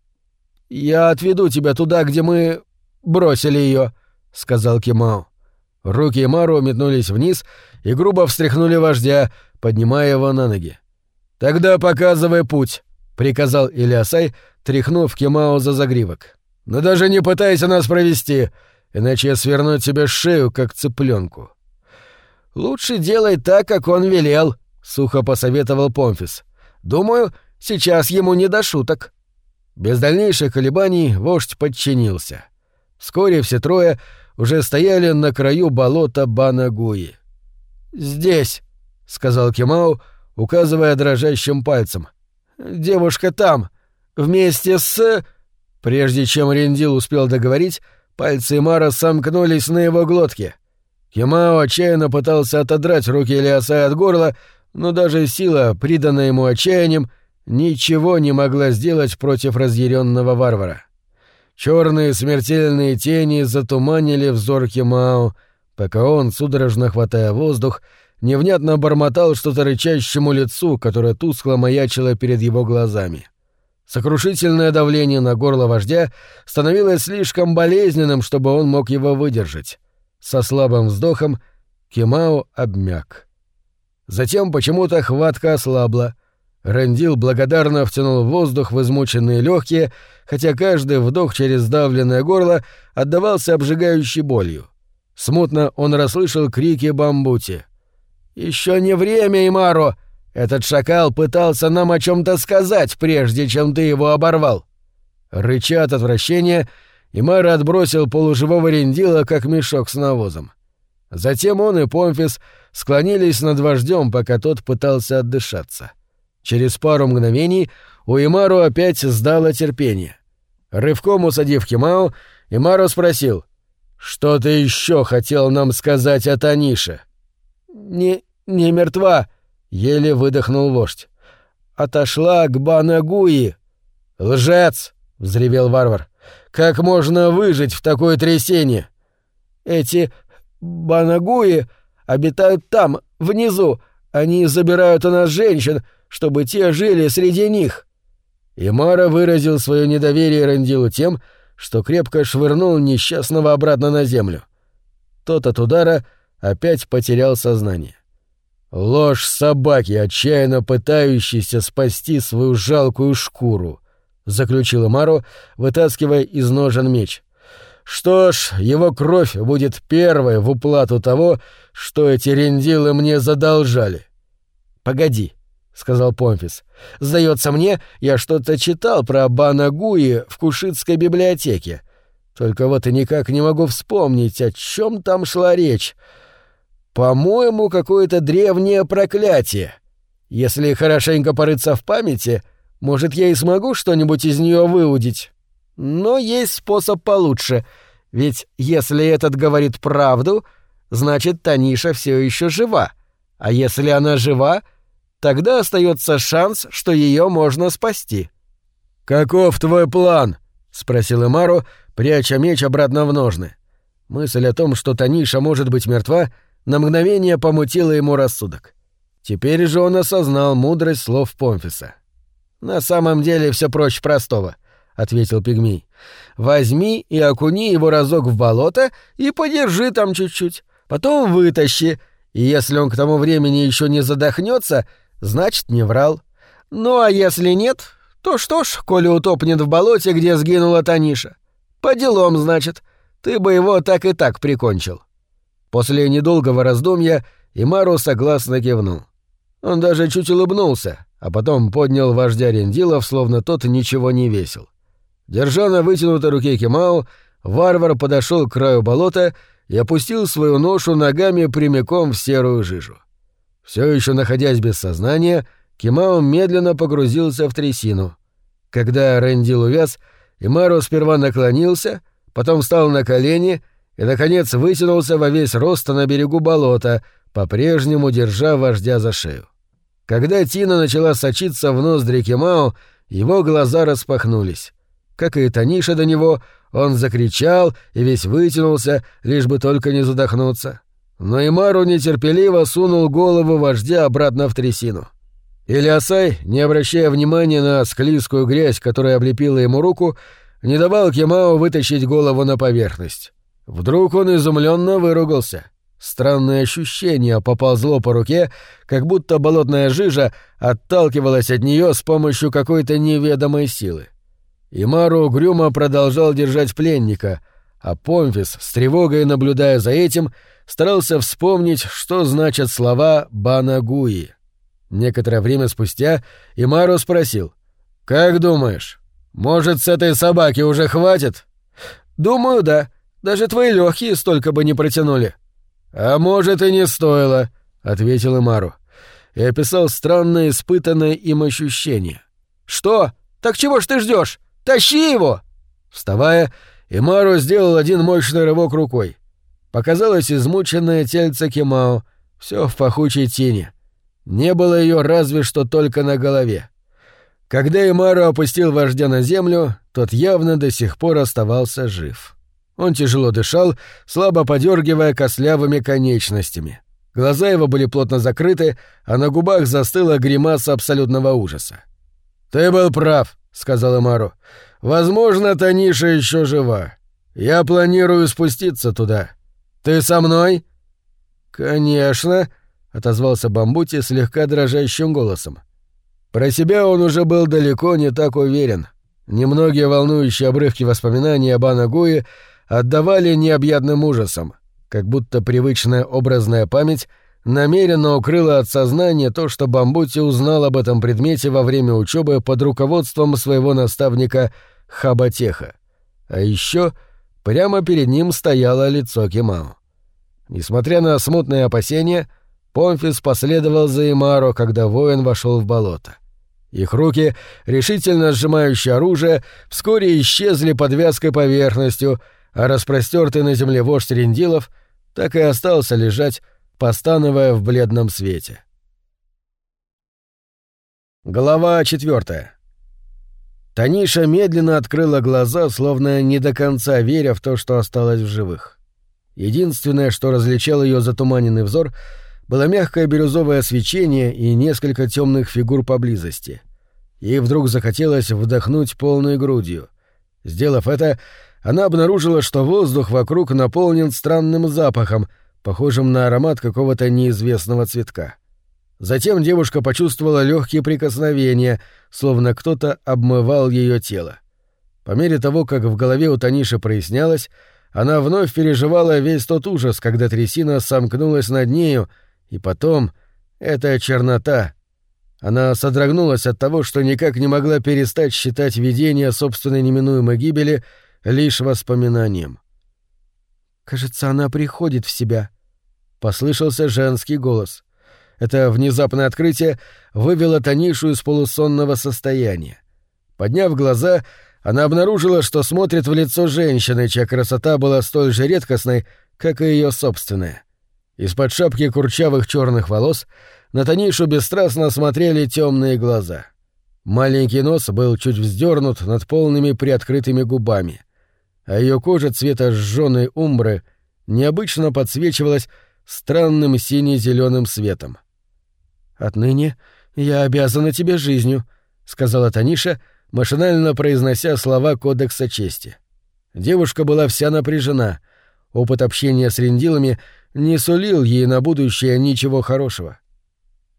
«Я отведу тебя туда, где мы бросили ее, сказал Кимао. Руки Мару метнулись вниз и грубо встряхнули вождя, поднимая его на ноги. «Тогда показывай путь», — приказал Ильясай, тряхнув Кимао за загривок. «Но даже не пытайся нас провести, иначе я сверну тебе шею, как цыпленку. «Лучше делай так, как он велел», — сухо посоветовал Помфис. «Думаю, сейчас ему не до шуток». Без дальнейших колебаний вождь подчинился. Вскоре все трое уже стояли на краю болота Банагуи. «Здесь», — сказал Кемау, указывая дрожащим пальцем. «Девушка там, вместе с...» Прежде чем Рендил успел договорить, пальцы Мара сомкнулись на его глотке. Кемао отчаянно пытался отодрать руки Элиаса от горла, но даже сила, приданная ему отчаянием, ничего не могла сделать против разъяренного варвара. Черные смертельные тени затуманили взор Кемао, пока он, судорожно хватая воздух, невнятно бормотал что-то рычащему лицу, которое тускло маячило перед его глазами. Сокрушительное давление на горло вождя становилось слишком болезненным, чтобы он мог его выдержать. Со слабым вздохом Кемао обмяк. Затем почему-то хватка ослабла. Рандил благодарно втянул воздух в измученные легкие, хотя каждый вдох через сдавленное горло отдавался обжигающей болью. Смутно он расслышал крики бамбути. «Еще не время, Имаро! Этот шакал пытался нам о чем-то сказать, прежде чем ты его оборвал!» Рыча от отвращения, Имара отбросил полуживого рендила, как мешок с навозом. Затем он и Помфис склонились над вождем, пока тот пытался отдышаться. Через пару мгновений у Имару опять сдало терпение. Рывком усадив Кимао, Имару спросил, «Что ты еще хотел нам сказать о Танише?» «Не... не мертва», — еле выдохнул вождь. «Отошла к Банагуи». «Лжец!» — взревел варвар. «Как можно выжить в такое трясение?» «Эти Банагуи обитают там, внизу. Они забирают у нас женщин, чтобы те жили среди них». Имара выразил свое недоверие Рандилу тем, что крепко швырнул несчастного обратно на землю. Тот от удара опять потерял сознание. Ложь собаки, отчаянно пытающейся спасти свою жалкую шкуру, заключил Имару, вытаскивая из ножен меч. Что ж, его кровь будет первой в уплату того, что эти рендилы мне задолжали. Погоди, — сказал Помфис. «Сдается мне, я что-то читал про Банагуи в Кушитской библиотеке. Только вот и никак не могу вспомнить, о чем там шла речь. По-моему, какое-то древнее проклятие. Если хорошенько порыться в памяти, может, я и смогу что-нибудь из нее выудить. Но есть способ получше, ведь если этот говорит правду, значит, Таниша все еще жива. А если она жива, Тогда остается шанс, что ее можно спасти. «Каков твой план?» — спросил Имару, пряча меч обратно в ножны. Мысль о том, что Таниша может быть мертва, на мгновение помутила ему рассудок. Теперь же он осознал мудрость слов Помфиса. «На самом деле все проще простого. — ответил пигмей. «Возьми и окуни его разок в болото и подержи там чуть-чуть. Потом вытащи, и если он к тому времени еще не задохнется, значит, не врал. Ну а если нет, то что ж, коли утопнет в болоте, где сгинула Таниша. По делам, значит. Ты бы его так и так прикончил». После недолгого раздумья Имару согласно кивнул. Он даже чуть улыбнулся, а потом поднял вождя Рендилов, словно тот ничего не весил. Держа на вытянутой руке Кимао, варвар подошел к краю болота и опустил свою ношу ногами прямиком в серую жижу. Все еще находясь без сознания, Кимао медленно погрузился в трясину. Когда Рендил увяз, Имару сперва наклонился, потом встал на колени и, наконец, вытянулся во весь рост на берегу болота, по-прежнему держа вождя за шею. Когда Тина начала сочиться в ноздри Кимао, его глаза распахнулись. Как и Таниша до него, он закричал и весь вытянулся, лишь бы только не задохнуться. Но Имару нетерпеливо сунул голову вождя обратно в трясину. Ильясай, не обращая внимания на склизкую грязь, которая облепила ему руку, не давал Кимао вытащить голову на поверхность. Вдруг он изумленно выругался. Странное ощущение поползло по руке, как будто болотная жижа отталкивалась от нее с помощью какой-то неведомой силы. Имару угрюмо продолжал держать пленника, а Помфис, с тревогой наблюдая за этим, старался вспомнить, что значат слова «банагуи». Некоторое время спустя Имару спросил, «Как думаешь, может, с этой собаки уже хватит?» «Думаю, да. Даже твои легкие столько бы не протянули». «А может, и не стоило», — ответил Имару. И описал странное испытанное им ощущение. «Что? Так чего ж ты ждешь? Тащи его!» Вставая, Имару сделал один мощный рывок рукой. Показалось измученное тельце Кимао, все в пахучей тени. Не было ее разве что только на голове. Когда Имару опустил вождя на землю, тот явно до сих пор оставался жив. Он тяжело дышал, слабо подергивая кослявыми конечностями. Глаза его были плотно закрыты, а на губах застыла гримаса абсолютного ужаса. «Ты был прав», — сказал Эмару. «Возможно, Таниша еще жива. Я планирую спуститься туда. Ты со мной?» «Конечно», — отозвался Бамбути слегка дрожащим голосом. Про себя он уже был далеко не так уверен. Немногие волнующие обрывки воспоминаний об Анагуе отдавали необъятным ужасом, как будто привычная образная память намеренно укрыла от сознания то, что Бамбути узнал об этом предмете во время учебы под руководством своего наставника Хабатеха. А еще прямо перед ним стояло лицо Кимао. Несмотря на смутные опасения, Помфис последовал за Имаро, когда воин вошел в болото. Их руки, решительно сжимающие оружие, вскоре исчезли под вязкой поверхностью, а распростертый на земле вождь Рендилов так и остался лежать, постановая в бледном свете. Глава четвертая. Таниша медленно открыла глаза, словно не до конца веря в то, что осталась в живых. Единственное, что различало ее затуманенный взор, было мягкое бирюзовое свечение и несколько темных фигур поблизости. Ей вдруг захотелось вдохнуть полной грудью. Сделав это, она обнаружила, что воздух вокруг наполнен странным запахом, похожим на аромат какого-то неизвестного цветка. Затем девушка почувствовала легкие прикосновения, словно кто-то обмывал ее тело. По мере того, как в голове у Таниши прояснялось, она вновь переживала весь тот ужас, когда трясина сомкнулась над нею, и потом эта чернота. Она содрогнулась от того, что никак не могла перестать считать видение собственной неминуемой гибели — лишь воспоминанием. «Кажется, она приходит в себя», — послышался женский голос. Это внезапное открытие вывело Танишу из полусонного состояния. Подняв глаза, она обнаружила, что смотрит в лицо женщины, чья красота была столь же редкостной, как и ее собственная. Из-под шапки курчавых черных волос на Танишу бесстрастно смотрели темные глаза. Маленький нос был чуть вздернут над полными приоткрытыми губами а ее кожа цвета сжёной умбры необычно подсвечивалась странным сине-зеленым светом. «Отныне я обязана тебе жизнью», — сказала Таниша, машинально произнося слова Кодекса чести. Девушка была вся напряжена. Опыт общения с рендилами не сулил ей на будущее ничего хорошего.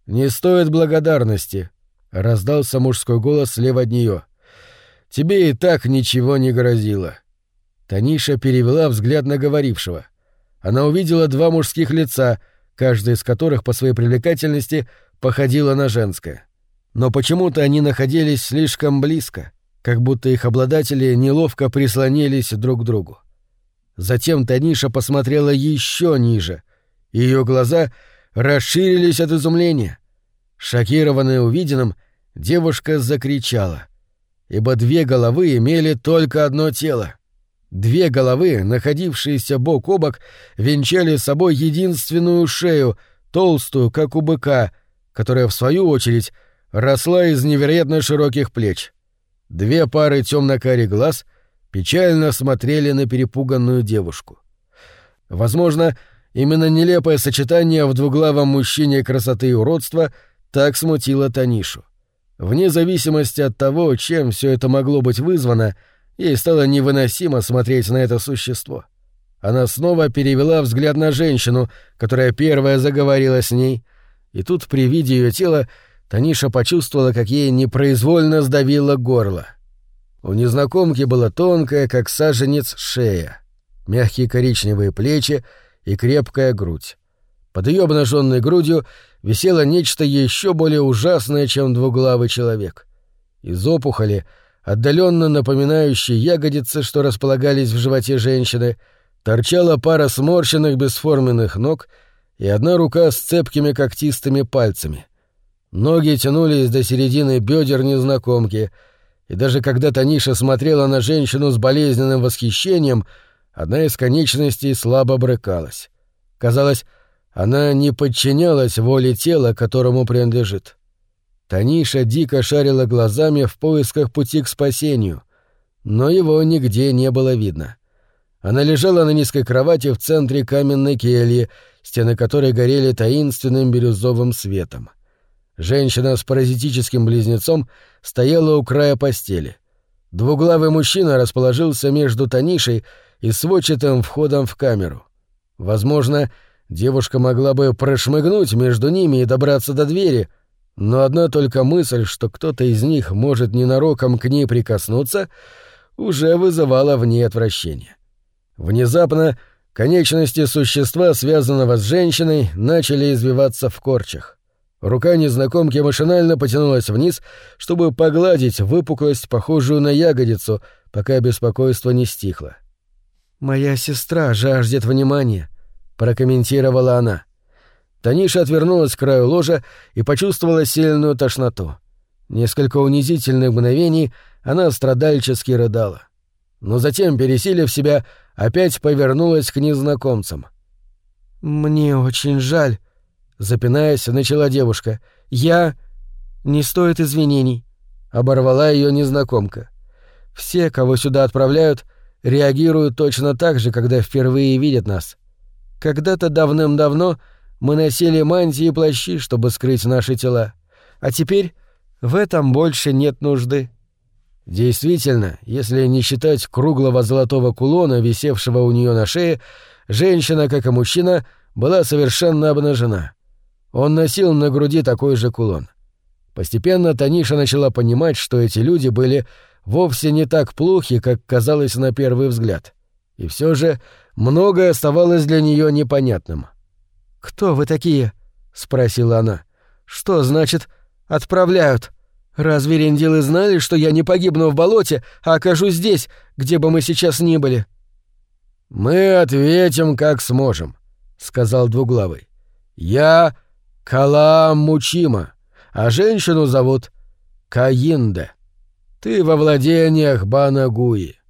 «Не стоит благодарности», — раздался мужской голос слева от нее. «Тебе и так ничего не грозило». Таниша перевела взгляд на говорившего. Она увидела два мужских лица, каждое из которых по своей привлекательности походило на женское. Но почему-то они находились слишком близко, как будто их обладатели неловко прислонились друг к другу. Затем Таниша посмотрела еще ниже. Ее глаза расширились от изумления. Шокированная увиденным, девушка закричала, ибо две головы имели только одно тело. Две головы, находившиеся бок о бок, венчали собой единственную шею, толстую, как у быка, которая, в свою очередь, росла из невероятно широких плеч. Две пары темно-карих глаз печально смотрели на перепуганную девушку. Возможно, именно нелепое сочетание в двуглавом мужчине красоты и уродства так смутило Танишу. Вне зависимости от того, чем все это могло быть вызвано, ей стало невыносимо смотреть на это существо. Она снова перевела взгляд на женщину, которая первая заговорила с ней, и тут при виде ее тела Таниша почувствовала, как ей непроизвольно сдавило горло. У незнакомки была тонкая, как саженец, шея, мягкие коричневые плечи и крепкая грудь. Под ее обнаженной грудью висело нечто еще более ужасное, чем двуглавый человек. Из опухоли, отдаленно напоминающей ягодицы, что располагались в животе женщины, торчала пара сморщенных бесформенных ног и одна рука с цепкими когтистыми пальцами. Ноги тянулись до середины бедер незнакомки — и даже когда Таниша смотрела на женщину с болезненным восхищением, одна из конечностей слабо брыкалась. Казалось, она не подчинялась воле тела, которому принадлежит. Таниша дико шарила глазами в поисках пути к спасению, но его нигде не было видно. Она лежала на низкой кровати в центре каменной кельи, стены которой горели таинственным бирюзовым светом. — Женщина с паразитическим близнецом стояла у края постели. Двуглавый мужчина расположился между Танишей и сводчатым входом в камеру. Возможно, девушка могла бы прошмыгнуть между ними и добраться до двери, но одна только мысль, что кто-то из них может ненароком к ней прикоснуться, уже вызывала в ней отвращение. Внезапно конечности существа, связанного с женщиной, начали извиваться в корчах. Рука незнакомки машинально потянулась вниз, чтобы погладить выпуклость, похожую на ягодицу, пока беспокойство не стихло. «Моя сестра жаждет внимания», — прокомментировала она. Таниша отвернулась к краю ложа и почувствовала сильную тошноту. Несколько унизительных мгновений она страдальчески рыдала. Но затем, пересилив себя, опять повернулась к незнакомцам. «Мне очень жаль», Запинаясь, начала девушка. «Я...» «Не стоит извинений», — оборвала ее незнакомка. «Все, кого сюда отправляют, реагируют точно так же, когда впервые видят нас. Когда-то давным-давно мы носили мантии и плащи, чтобы скрыть наши тела. А теперь в этом больше нет нужды». Действительно, если не считать круглого золотого кулона, висевшего у нее на шее, женщина, как и мужчина, была совершенно обнажена. Он носил на груди такой же кулон. Постепенно Таниша начала понимать, что эти люди были вовсе не так плохи, как казалось на первый взгляд. И все же многое оставалось для нее непонятным. «Кто вы такие?» — спросила она. «Что значит «отправляют»? Разве рендилы знали, что я не погибну в болоте, а окажусь здесь, где бы мы сейчас ни были?» «Мы ответим, как сможем», — сказал Двуглавый. «Я Калаам Мучима, а женщину зовут Каинда. Ты во владениях Банагуи».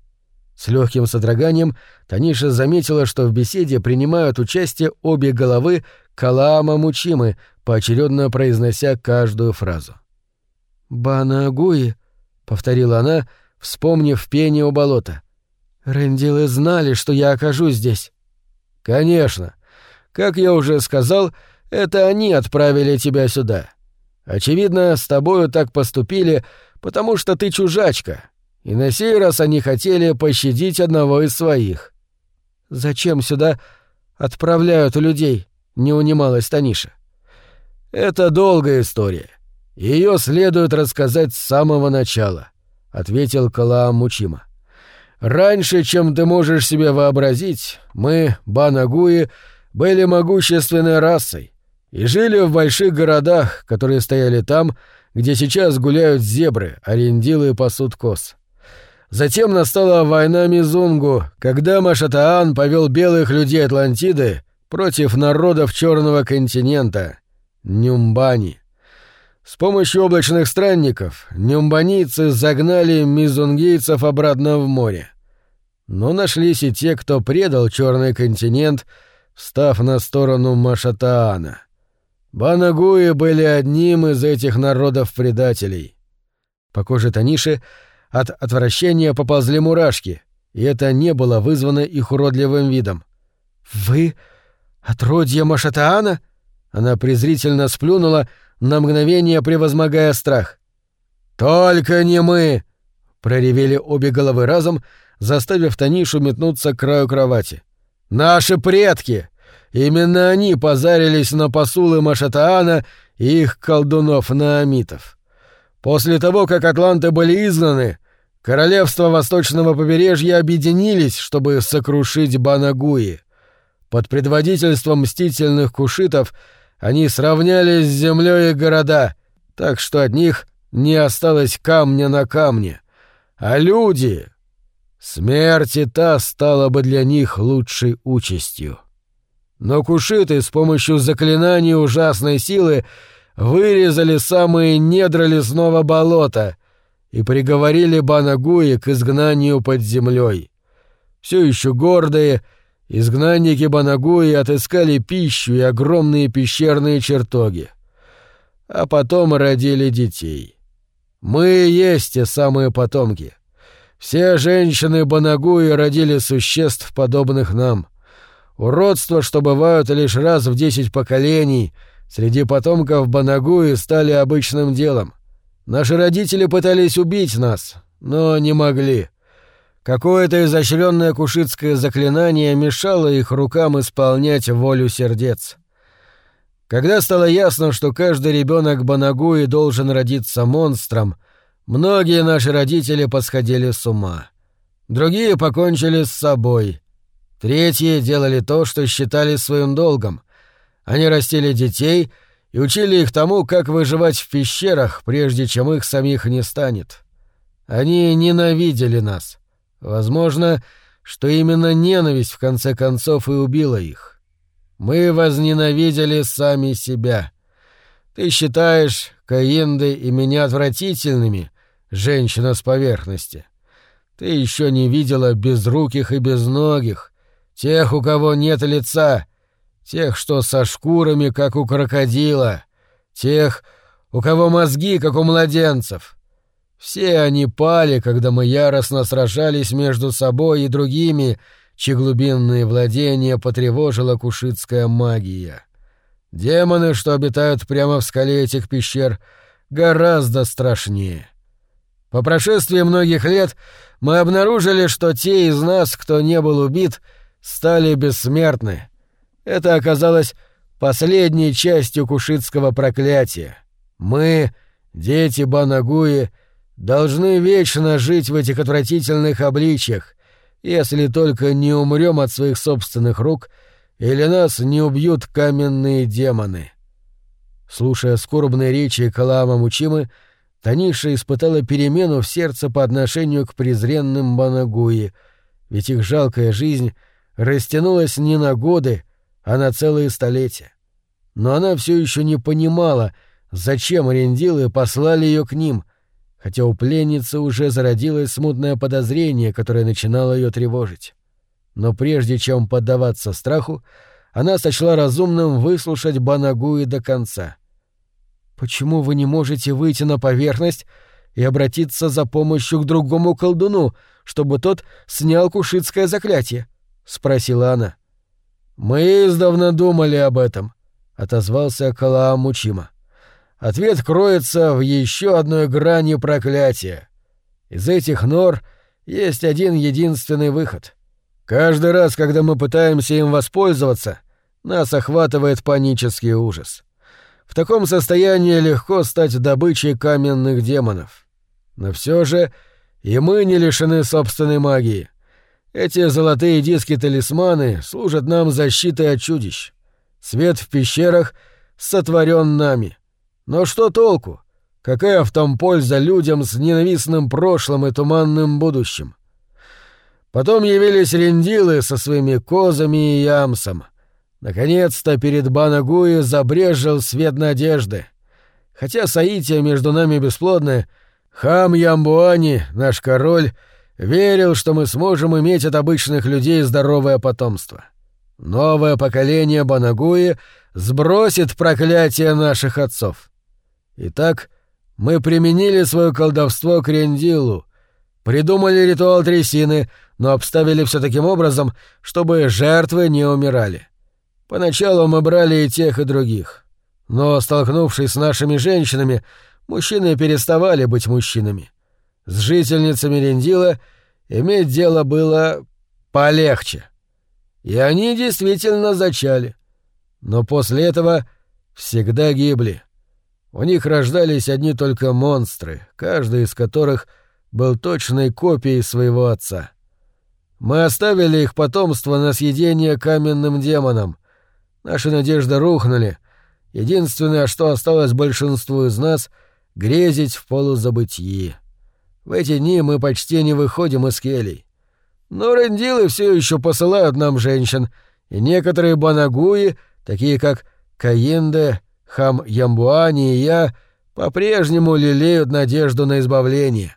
С легким содроганием Таниша заметила, что в беседе принимают участие обе головы Калаама Мучимы, поочередно произнося каждую фразу. «Банагуи», — повторила она, вспомнив пение у болота. «Рендилы знали, что я окажусь здесь». «Конечно. Как я уже сказал, — это они отправили тебя сюда. Очевидно, с тобою так поступили, потому что ты чужачка, и на сей раз они хотели пощадить одного из своих. Зачем сюда отправляют людей? Не унималась Таниша. Это долгая история. Ее следует рассказать с самого начала, ответил Калаам Мучима. Раньше, чем ты можешь себе вообразить, мы, Банагуи, были могущественной расой и жили в больших городах, которые стояли там, где сейчас гуляют зебры, арендилы пасут коз. Затем настала война Мизунгу, когда Машатаан повел белых людей Атлантиды против народов Черного континента — Нюмбани. С помощью облачных странников нюмбанийцы загнали мизунгийцев обратно в море. Но нашлись и те, кто предал Черный континент, встав на сторону Машатаана. Банагуи были одним из этих народов-предателей. По коже Таниши — от отвращения поползли мурашки, и это не было вызвано их уродливым видом. «Вы? Отродье Машатаана?» Она презрительно сплюнула, на мгновение превозмогая страх. «Только не мы!» — проревели обе головы разом, заставив Танишу метнуться к краю кровати. «Наши предки! Именно они позарились на посулы Машатаана и их колдунов-наамитов. После того, как атланты были изгнаны, Королевства Восточного побережья объединились, чтобы сокрушить Банагуи. Под предводительством мстительных кушитов они сравняли с землей и города, так что от них не осталось камня на камне. А люди... Смерть и та стала бы для них лучшей участью. Но кушиты с помощью заклинаний ужасной силы вырезали самые недра лесного болота — и приговорили Банагуи к изгнанию под землей. Все еще гордые, изгнанники Банагуи отыскали пищу и огромные пещерные чертоги. А потом родили детей. Мы есть те самые потомки. Все женщины Банагуи родили существ, подобных нам. Уродства, что бывают лишь раз в десять поколений, среди потомков Банагуи стали обычным делом — Наши родители пытались убить нас, но не могли. Какое-то изощренное кушитское заклинание мешало их рукам исполнять волю сердец. Когда стало ясно, что каждый ребенок Банагуи должен родиться монстром, многие наши родители посходили с ума. Другие покончили с собой. Третьи делали то, что считали своим долгом. Они растили детей — и учили их тому, как выживать в пещерах, прежде чем их самих не станет. Они ненавидели нас. Возможно, что именно ненависть в конце концов и убила их. Мы возненавидели сами себя. Ты считаешь Каинды и меня отвратительными, женщина с поверхности. Ты еще не видела безруких и безногих, тех, у кого нет лица, Тех, что со шкурами, как у крокодила. Тех, у кого мозги, как у младенцев. Все они пали, когда мы яростно сражались между собой и другими, чьи глубинные владения потревожила кушитская магия. Демоны, что обитают прямо в скале этих пещер, гораздо страшнее. По прошествии многих лет мы обнаружили, что те из нас, кто не был убит, стали бессмертны — это оказалось последней частью кушитского проклятия. Мы, дети Банагуи, должны вечно жить в этих отвратительных обличьях, если только не умрем от своих собственных рук или нас не убьют каменные демоны. Слушая скорбные речи Калаама Мучимы, Таниша испытала перемену в сердце по отношению к презренным Банагуи, ведь их жалкая жизнь растянулась не на годы, а на целые столетия. Но она все еще не понимала, зачем рендилы послали ее к ним, хотя у пленницы уже зародилось смутное подозрение, которое начинало ее тревожить. Но прежде чем поддаваться страху, она сочла разумным выслушать Банагуи до конца. «Почему вы не можете выйти на поверхность и обратиться за помощью к другому колдуну, чтобы тот снял кушитское заклятие?» — спросила она. — «Мы издавна думали об этом», — отозвался Калаам Мучима. ответ кроется в еще одной грани проклятия. Из этих нор есть один единственный выход. Каждый раз, когда мы пытаемся им воспользоваться, нас охватывает панический ужас. В таком состоянии легко стать добычей каменных демонов. Но все же и мы не лишены собственной магии. Эти золотые диски-талисманы служат нам защитой от чудищ. Свет в пещерах сотворен нами. Но что толку? Какая в том польза людям с ненавистным прошлым и туманным будущим? Потом явились рендилы со своими козами и ямсом. Наконец-то перед Банагуи забрежил свет надежды. Хотя соитие между нами бесплодное, хам Ямбуани, наш король, верил, что мы сможем иметь от обычных людей здоровое потомство. Новое поколение Банагуи сбросит проклятие наших отцов. Итак, мы применили свое колдовство к Рендилу, придумали ритуал трясины, но обставили все таким образом, чтобы жертвы не умирали. Поначалу мы брали и тех, и других. Но, столкнувшись с нашими женщинами, мужчины переставали быть мужчинами. С жительницами Рендила иметь дело было полегче. И они действительно зачали. Но после этого всегда гибли. У них рождались одни только монстры, каждый из которых был точной копией своего отца. Мы оставили их потомство на съедение каменным демонам. Наши надежды рухнули. Единственное, что осталось большинству из нас — грезить в полузабытии. В эти дни мы почти не выходим из келей. Но рендилы все еще посылают нам женщин, и некоторые банагуи, такие как Каинде, Хам Ямбуани и я, по-прежнему лелеют надежду на избавление.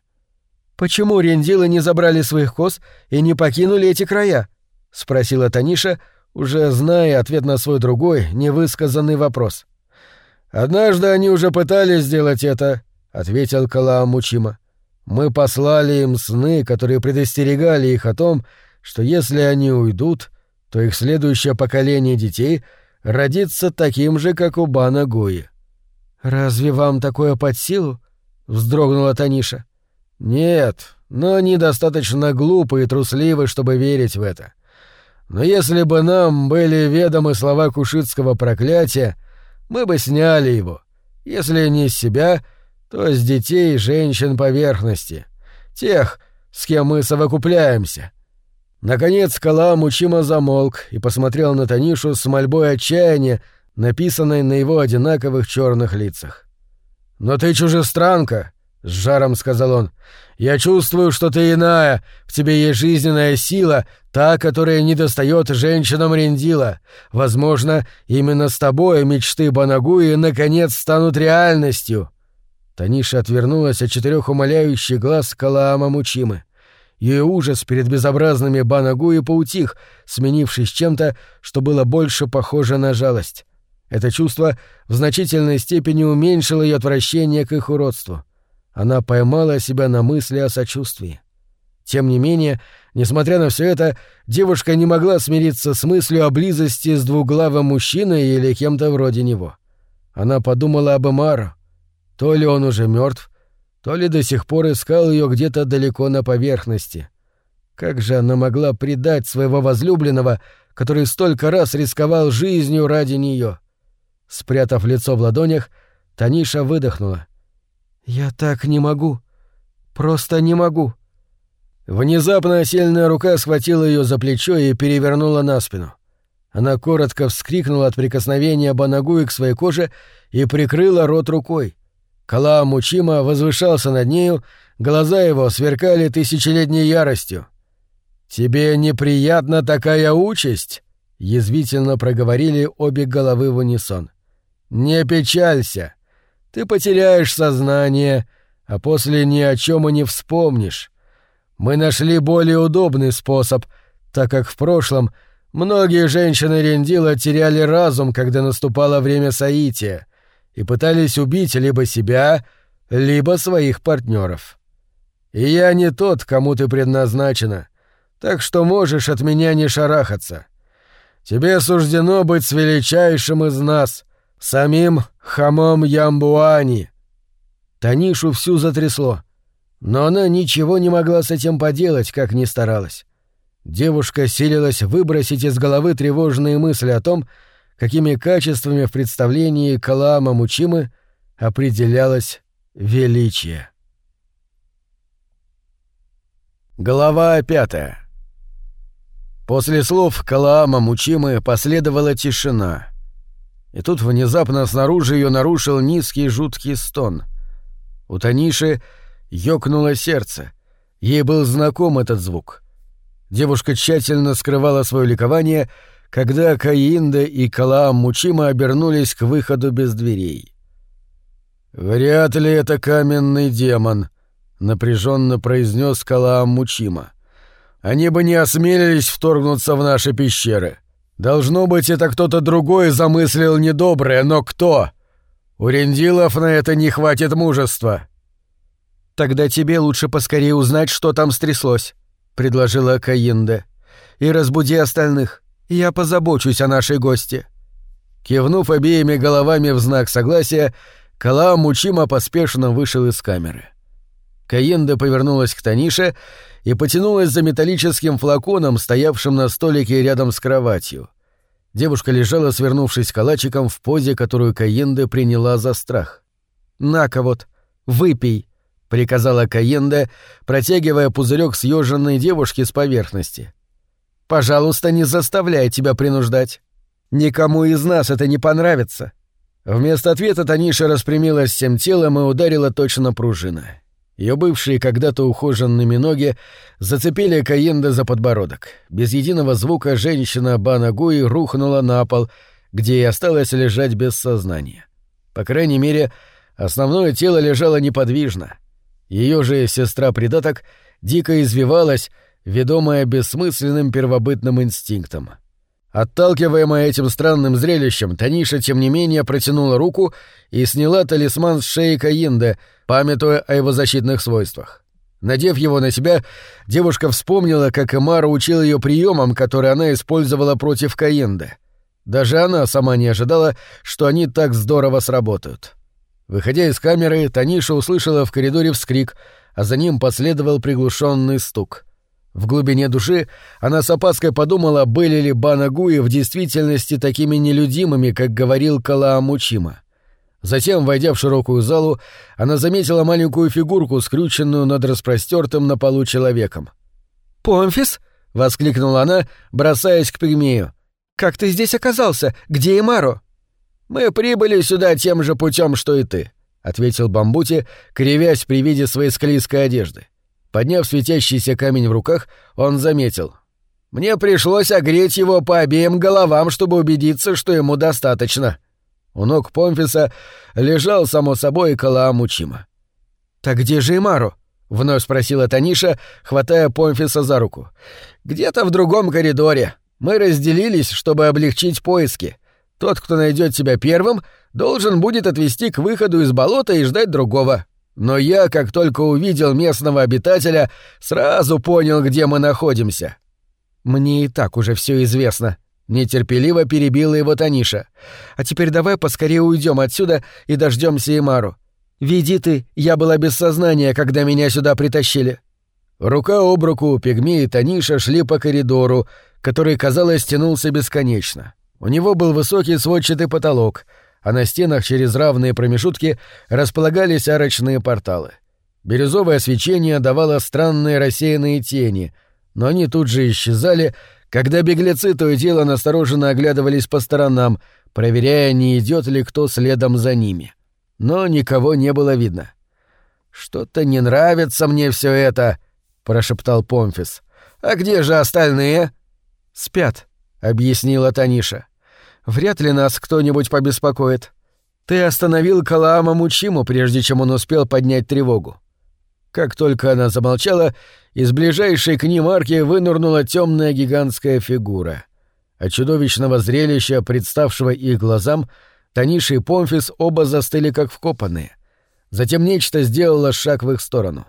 «Почему рендилы не забрали своих коз и не покинули эти края?» — спросила Таниша, уже зная ответ на свой другой, невысказанный вопрос. «Однажды они уже пытались сделать это», — ответил Калаамучима. Мы послали им сны, которые предостерегали их о том, что если они уйдут, то их следующее поколение детей родится таким же, как у Бана Гуи. «Разве вам такое под силу?» — вздрогнула Таниша. «Нет, но они достаточно глупы и трусливы, чтобы верить в это. Но если бы нам были ведомы слова кушитского проклятия, мы бы сняли его. Если не с себя, то есть детей, женщин поверхности, тех, с кем мы совокупляемся. Наконец Кала мучимо замолк и посмотрел на Танишу с мольбой отчаяния, написанной на его одинаковых черных лицах. «Но ты чужестранка», — с жаром сказал он. «Я чувствую, что ты иная, в тебе есть жизненная сила, та, которая недостает женщинам Рендила. Возможно, именно с тобой мечты Банагуи наконец станут реальностью». Таниша отвернулась от четырех умоляющих глаз Калаама Мучимы. Ее ужас перед безобразными Банагуи поутих, сменившись чем-то, что было больше похоже на жалость. Это чувство в значительной степени уменьшило ее отвращение к их уродству. Она поймала себя на мысли о сочувствии. Тем не менее, несмотря на все это, девушка не могла смириться с мыслью о близости с двуглавым мужчиной или кем-то вроде него. Она подумала об Эмару, то ли он уже мертв, то ли до сих пор искал ее где-то далеко на поверхности. Как же она могла предать своего возлюбленного, который столько раз рисковал жизнью ради нее? Спрятав лицо в ладонях, Таниша выдохнула. «Я так не могу. Просто не могу». Внезапно сильная рука схватила ее за плечо и перевернула на спину. Она коротко вскрикнула от прикосновения Банагуи к своей коже и прикрыла рот рукой. Кала Мучима возвышался над нею, глаза его сверкали тысячелетней яростью. «Тебе неприятна такая участь?» — язвительно проговорили обе головы в унисон. «Не печалься. Ты потеряешь сознание, а после ни о чем и не вспомнишь. Мы нашли более удобный способ, так как в прошлом многие женщины Рендила теряли разум, когда наступало время соития и пытались убить либо себя, либо своих партнеров. И я не тот, кому ты предназначена, так что можешь от меня не шарахаться. Тебе суждено быть с величайшим из нас, самим Хамом Ямбуани. Танишу всю затрясло. Но она ничего не могла с этим поделать, как ни старалась. Девушка силилась выбросить из головы тревожные мысли о том, какими качествами в представлении Калаама Мучимы определялось величие. Глава пятая После слов Калаама Мучимы последовала тишина. И тут внезапно снаружи ее нарушил низкий жуткий стон. У Таниши ёкнуло сердце. Ей был знаком этот звук. Девушка тщательно скрывала свое ликование, когда Каинда и Калаам Мучима обернулись к выходу без дверей. «Вряд ли это каменный демон», — напряженно произнес Калаам Мучима. Они бы не осмелились вторгнуться в наши пещеры. Должно быть, это кто-то другой замыслил недоброе, но кто? У рендилов на это не хватит мужества. Тогда тебе лучше поскорее узнать, что там стряслось, предложила Каинда. И разбуди остальных. Я позабочусь о нашей гости. Кивнув обеими головами в знак согласия, Калаам Мучима поспешно вышел из камеры. Каенда повернулась к Танише и потянулась за металлическим флаконом, стоявшим на столике рядом с кроватью. Девушка лежала, свернувшись калачиком в позе, которую Каенда приняла за страх. «На-ка вот, выпей», — приказала Каенда, протягивая пузырек съеженной девушки с поверхности. «Пожалуйста, не заставляй тебя принуждать. Никому из нас это не понравится». Вместо ответа Таниша распрямилась всем телом и ударила точно пружина. Ее бывшие когда-то ухоженными ноги зацепили Каенда за подбородок. Без единого звука женщина Банагуи рухнула на пол, где и осталось лежать без сознания. По крайней мере, основное тело лежало неподвижно. Ее же сестра-придаток дико извивалась, ведомая бессмысленным первобытным инстинктом — Отталкиваемая этим странным зрелищем, Таниша, тем не менее, протянула руку и сняла талисман с шеи Каинда, памятуя о его защитных свойствах. Надев его на себя, девушка вспомнила, как Эмара учил ее приемам, которые она использовала против Каинда. Даже она сама не ожидала, что они так здорово сработают. Выходя из камеры, Таниша услышала в коридоре вскрик, а за ним последовал приглушенный стук — в глубине души она с опаской подумала, были ли Банагуи в действительности такими нелюдимыми, как говорил Калаамучима. Затем, войдя в широкую залу, она заметила маленькую фигурку, скрюченную над распростертым на полу человеком. «Помфис?» — воскликнула она, бросаясь к пигмею. «Как ты здесь оказался? Где Имаро?» «Мы прибыли сюда тем же путем, что и ты», — ответил Бамбути, кривясь при виде своей склизкой одежды. Подняв светящийся камень в руках, он заметил. «Мне пришлось огреть его по обеим головам, чтобы убедиться, что ему достаточно». У ног Помфиса лежал, само собой, Калаам Учима. «Так где же Имару?» — вновь спросила Таниша, хватая Помфиса за руку. «Где-то в другом коридоре. Мы разделились, чтобы облегчить поиски. Тот, кто найдет тебя первым, должен будет отвести к выходу из болота и ждать другого. Но я, как только увидел местного обитателя, сразу понял, где мы находимся. Мне и так уже все известно. Нетерпеливо перебила его Таниша. А теперь давай поскорее уйдем отсюда и дождемся Имару. Веди ты, я была без сознания, когда меня сюда притащили. Рука об руку пигмей и Таниша шли по коридору, который, казалось, тянулся бесконечно. У него был высокий сводчатый потолок — а на стенах через равные промежутки располагались арочные порталы. Бирюзовое свечение давало странные рассеянные тени, но они тут же исчезали, когда беглецы то и дело настороженно оглядывались по сторонам, проверяя, не идет ли кто следом за ними. Но никого не было видно. «Что-то не нравится мне все это», — прошептал Помфис. «А где же остальные?» «Спят», — объяснила Таниша. Вряд ли нас кто-нибудь побеспокоит. Ты остановил Калаама Мучиму, прежде чем он успел поднять тревогу. Как только она замолчала, из ближайшей к ним арки вынырнула темная гигантская фигура. От чудовищного зрелища, представшего их глазам, Таниша и Помфис оба застыли как вкопанные. Затем нечто сделало шаг в их сторону.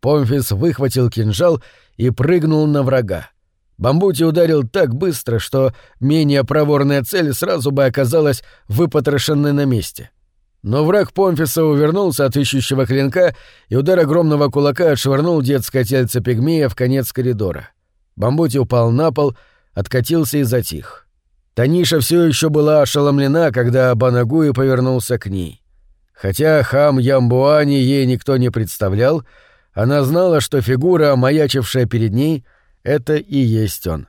Помфис выхватил кинжал и прыгнул на врага. Бамбути ударил так быстро, что менее проворная цель сразу бы оказалась выпотрошенной на месте. Но враг Помфиса увернулся от ищущего клинка, и удар огромного кулака отшвырнул детское тельце пигмея в конец коридора. Бамбути упал на пол, откатился и затих. Таниша все еще была ошеломлена, когда Банагуи повернулся к ней. Хотя хам Ямбуани ей никто не представлял, она знала, что фигура, маячившая перед ней, — это и есть он.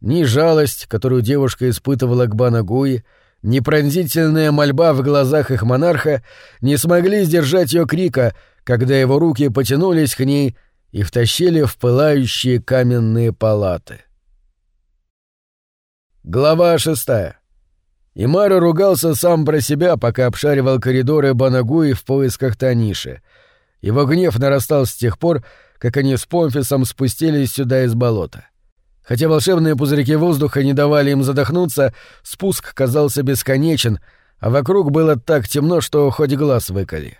Ни жалость, которую девушка испытывала к Банагуи, ни пронзительная мольба в глазах их монарха не смогли сдержать ее крика, когда его руки потянулись к ней и втащили в пылающие каменные палаты. Глава шестая. Имара ругался сам про себя, пока обшаривал коридоры Банагуи в поисках Таниши. Его гнев нарастал с тех пор, как они с Помфисом спустились сюда из болота. Хотя волшебные пузырьки воздуха не давали им задохнуться, спуск казался бесконечен, а вокруг было так темно, что хоть глаз выколи.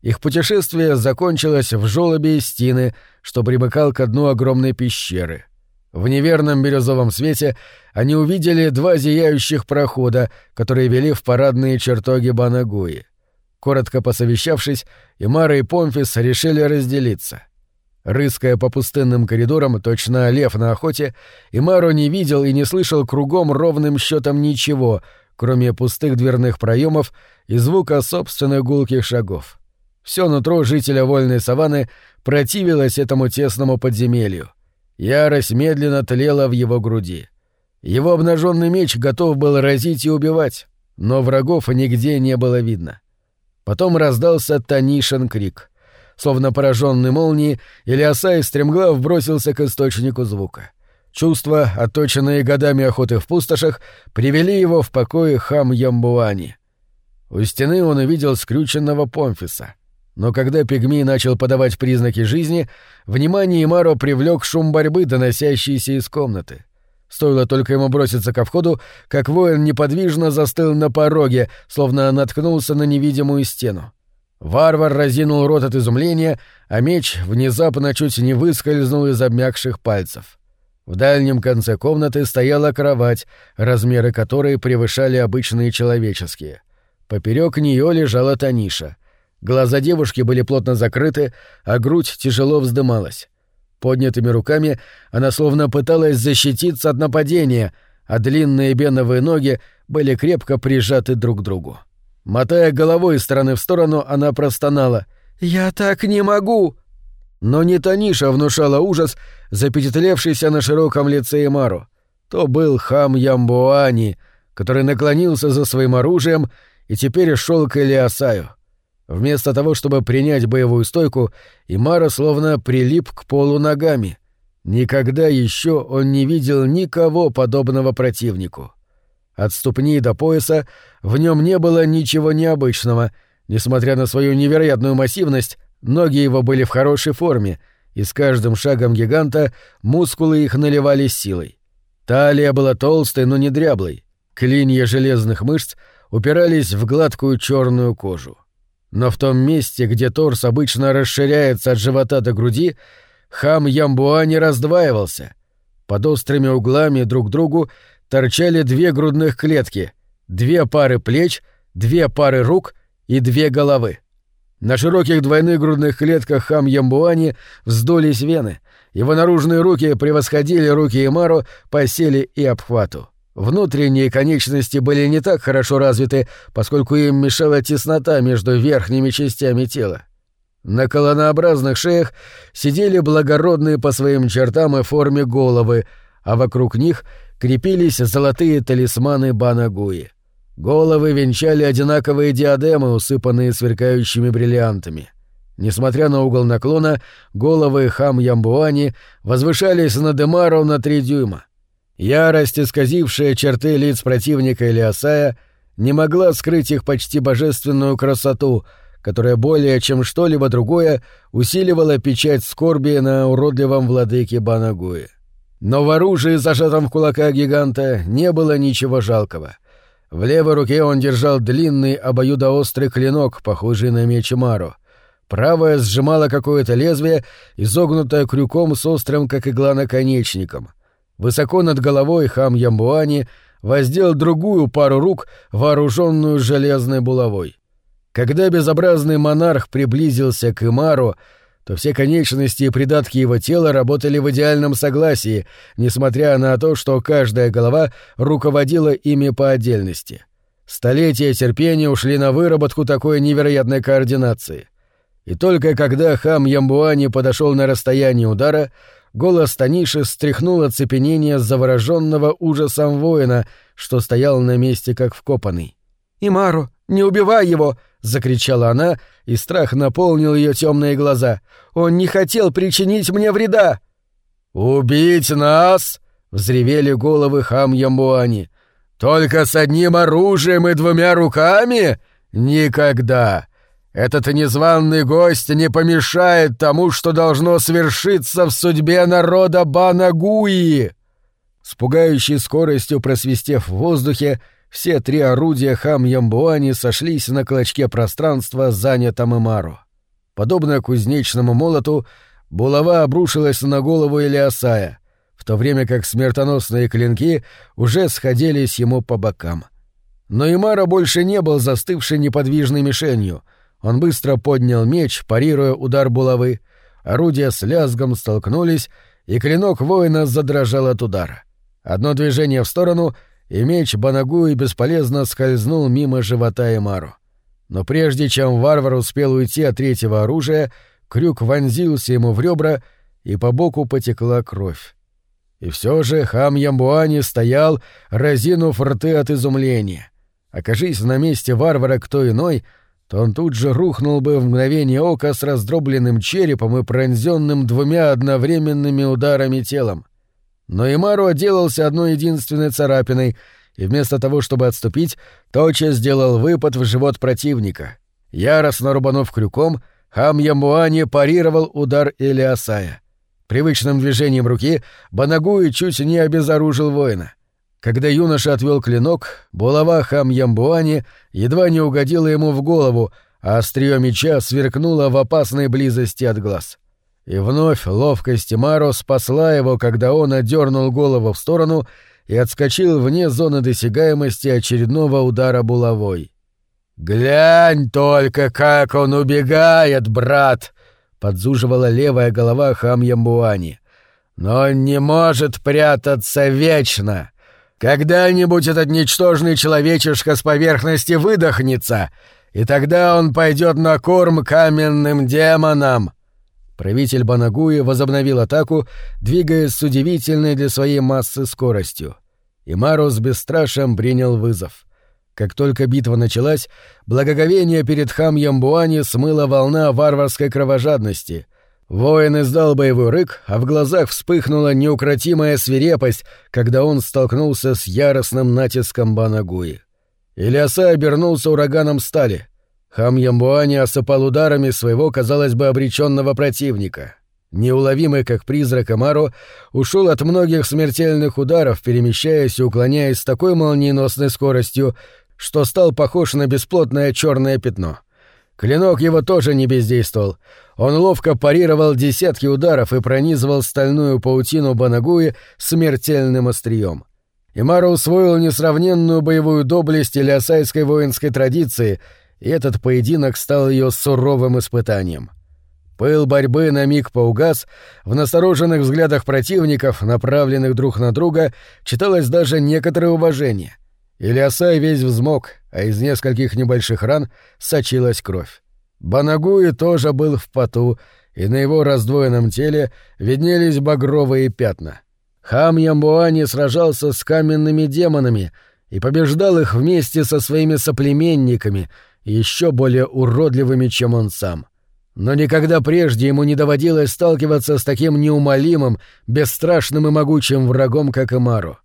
Их путешествие закончилось в жёлобе Стины, что примыкал к дну огромной пещеры. В неверном бирюзовом свете они увидели два зияющих прохода, которые вели в парадные чертоги Банагуи. Коротко посовещавшись, Имара и Помфис решили разделиться. Рыская по пустынным коридорам, точно лев на охоте, Имаро не видел и не слышал кругом ровным счетом ничего, кроме пустых дверных проемов и звука собственных гулких шагов. Все нутро жителя вольной саванны противилось этому тесному подземелью. Ярость медленно тлела в его груди. Его обнаженный меч готов был разить и убивать, но врагов нигде не было видно. Потом раздался Танишин крик. Словно пораженный молнией, Илиасай стремглав бросился к источнику звука. Чувства, отточенные годами охоты в пустошах, привели его в покое хам Ямбуани. У стены он увидел скрюченного Помфиса. Но когда пигмей начал подавать признаки жизни, внимание Имаро привлек шум борьбы, доносящийся из комнаты. Стоило только ему броситься ко входу, как воин неподвижно застыл на пороге, словно наткнулся на невидимую стену. Варвар разинул рот от изумления, а меч внезапно чуть не выскользнул из обмякших пальцев. В дальнем конце комнаты стояла кровать, размеры которой превышали обычные человеческие. Поперек нее лежала Таниша. Глаза девушки были плотно закрыты, а грудь тяжело вздымалась. Поднятыми руками она словно пыталась защититься от нападения, а длинные беновые ноги были крепко прижаты друг к другу. Мотая головой из стороны в сторону, она простонала. «Я так не могу!» Но не Таниша внушала ужас, запечатлевшийся на широком лице Эмару. То был хам Ямбуани, который наклонился за своим оружием и теперь шел к Элиасаю. Вместо того, чтобы принять боевую стойку, Имара словно прилип к полу ногами. Никогда еще он не видел никого подобного противнику. От ступни до пояса в нем не было ничего необычного. Несмотря на свою невероятную массивность, ноги его были в хорошей форме, и с каждым шагом гиганта мускулы их наливались силой. Талия была толстой, но не дряблой. Клинья железных мышц упирались в гладкую черную кожу. Но в том месте, где торс обычно расширяется от живота до груди, хам Ямбуа не раздваивался. Под острыми углами друг к другу торчали две грудных клетки, две пары плеч, две пары рук и две головы. На широких двойных грудных клетках хам Ямбуани вздулись вены. Его наружные руки превосходили руки Имару по силе и обхвату. Внутренние конечности были не так хорошо развиты, поскольку им мешала теснота между верхними частями тела. На колонообразных шеях сидели благородные по своим чертам и форме головы, а вокруг них крепились золотые талисманы Банагуи. Головы венчали одинаковые диадемы, усыпанные сверкающими бриллиантами. Несмотря на угол наклона, головы хам Ямбуани возвышались над Эмаром на три дюйма. Ярость, исказившая черты лиц противника Илиасая, не могла скрыть их почти божественную красоту, которая более чем что-либо другое усиливала печать скорби на уродливом владыке Банагуи. Но в оружии, зажатом в кулака гиганта, не было ничего жалкого. В левой руке он держал длинный обоюдоострый клинок, похожий на меч Мару. Правая сжимала какое-то лезвие, изогнутое крюком с острым, как игла, наконечником — Высоко над головой хам Ямбуани воздел другую пару рук, вооруженную железной булавой. Когда безобразный монарх приблизился к Имару, то все конечности и придатки его тела работали в идеальном согласии, несмотря на то, что каждая голова руководила ими по отдельности. Столетия терпения ушли на выработку такой невероятной координации. И только когда хам Ямбуани подошел на расстояние удара, голос Таниши стряхнул оцепенение завороженного ужасом воина, что стоял на месте как вкопанный. «Имару, не убивай его!» — закричала она, и страх наполнил ее темные глаза. «Он не хотел причинить мне вреда!» «Убить нас?» — взревели головы хам Ямбуани. «Только с одним оружием и двумя руками? Никогда! Этот незваный гость не помешает тому, что должно свершиться в судьбе народа Банагуи!» С пугающей скоростью просвистев в воздухе, все три орудия хам-ямбуани сошлись на клочке пространства, занятом Эмару. Подобно кузнечному молоту, булава обрушилась на голову Илиасая, в то время как смертоносные клинки уже сходились ему по бокам. Но Имара больше не был застывшей неподвижной мишенью. Он быстро поднял меч, парируя удар булавы. Орудия с лязгом столкнулись, и клинок воина задрожал от удара. Одно движение в сторону — и меч Банагуи бесполезно скользнул мимо живота Эмару. Но прежде чем варвар успел уйти от третьего оружия, крюк вонзился ему в ребра, и по боку потекла кровь. И все же хам Ямбуани стоял, разинув рты от изумления. Окажись на месте варвара кто иной, то он тут же рухнул бы в мгновение ока с раздробленным черепом и пронзенным двумя одновременными ударами телом. Но Имару отделался одной единственной царапиной, и вместо того, чтобы отступить, тотчас сделал выпад в живот противника. Яростно рубанув крюком, хам Ямуани парировал удар Элиасая. Привычным движением руки Банагуи чуть не обезоружил воина. Когда юноша отвел клинок, булава хам Ямбуани едва не угодила ему в голову, а острие меча сверкнуло в опасной близости от глаз. — и вновь ловкость Маро спасла его, когда он отдернул голову в сторону и отскочил вне зоны досягаемости очередного удара булавой. «Глянь только, как он убегает, брат!» — подзуживала левая голова хам Ямбуани. «Но он не может прятаться вечно!» Когда-нибудь этот ничтожный человечишка с поверхности выдохнется, и тогда он пойдет на корм каменным демонам. Правитель Банагуи возобновил атаку, двигаясь с удивительной для своей массы скоростью. И Марус бесстрашием принял вызов. Как только битва началась, благоговение перед хам Ямбуани смыла волна варварской кровожадности. Воин издал боевой рык, а в глазах вспыхнула неукротимая свирепость, когда он столкнулся с яростным натиском Банагуи. Ильяса обернулся ураганом стали — Хам Ямбуани осыпал ударами своего, казалось бы, обреченного противника. Неуловимый, как призрак Амаро, ушел от многих смертельных ударов, перемещаясь и уклоняясь с такой молниеносной скоростью, что стал похож на бесплотное черное пятно. Клинок его тоже не бездействовал. Он ловко парировал десятки ударов и пронизывал стальную паутину Банагуи смертельным острием. Имара усвоил несравненную боевую доблесть ильясайской воинской традиции — и этот поединок стал ее суровым испытанием. Пыл борьбы на миг поугас, в настороженных взглядах противников, направленных друг на друга, читалось даже некоторое уважение. Ильясай весь взмок, а из нескольких небольших ран сочилась кровь. Банагуи тоже был в поту, и на его раздвоенном теле виднелись багровые пятна. Хам Ямбуани сражался с каменными демонами и побеждал их вместе со своими соплеменниками — еще более уродливыми, чем он сам. Но никогда прежде ему не доводилось сталкиваться с таким неумолимым, бесстрашным и могучим врагом, как Имару.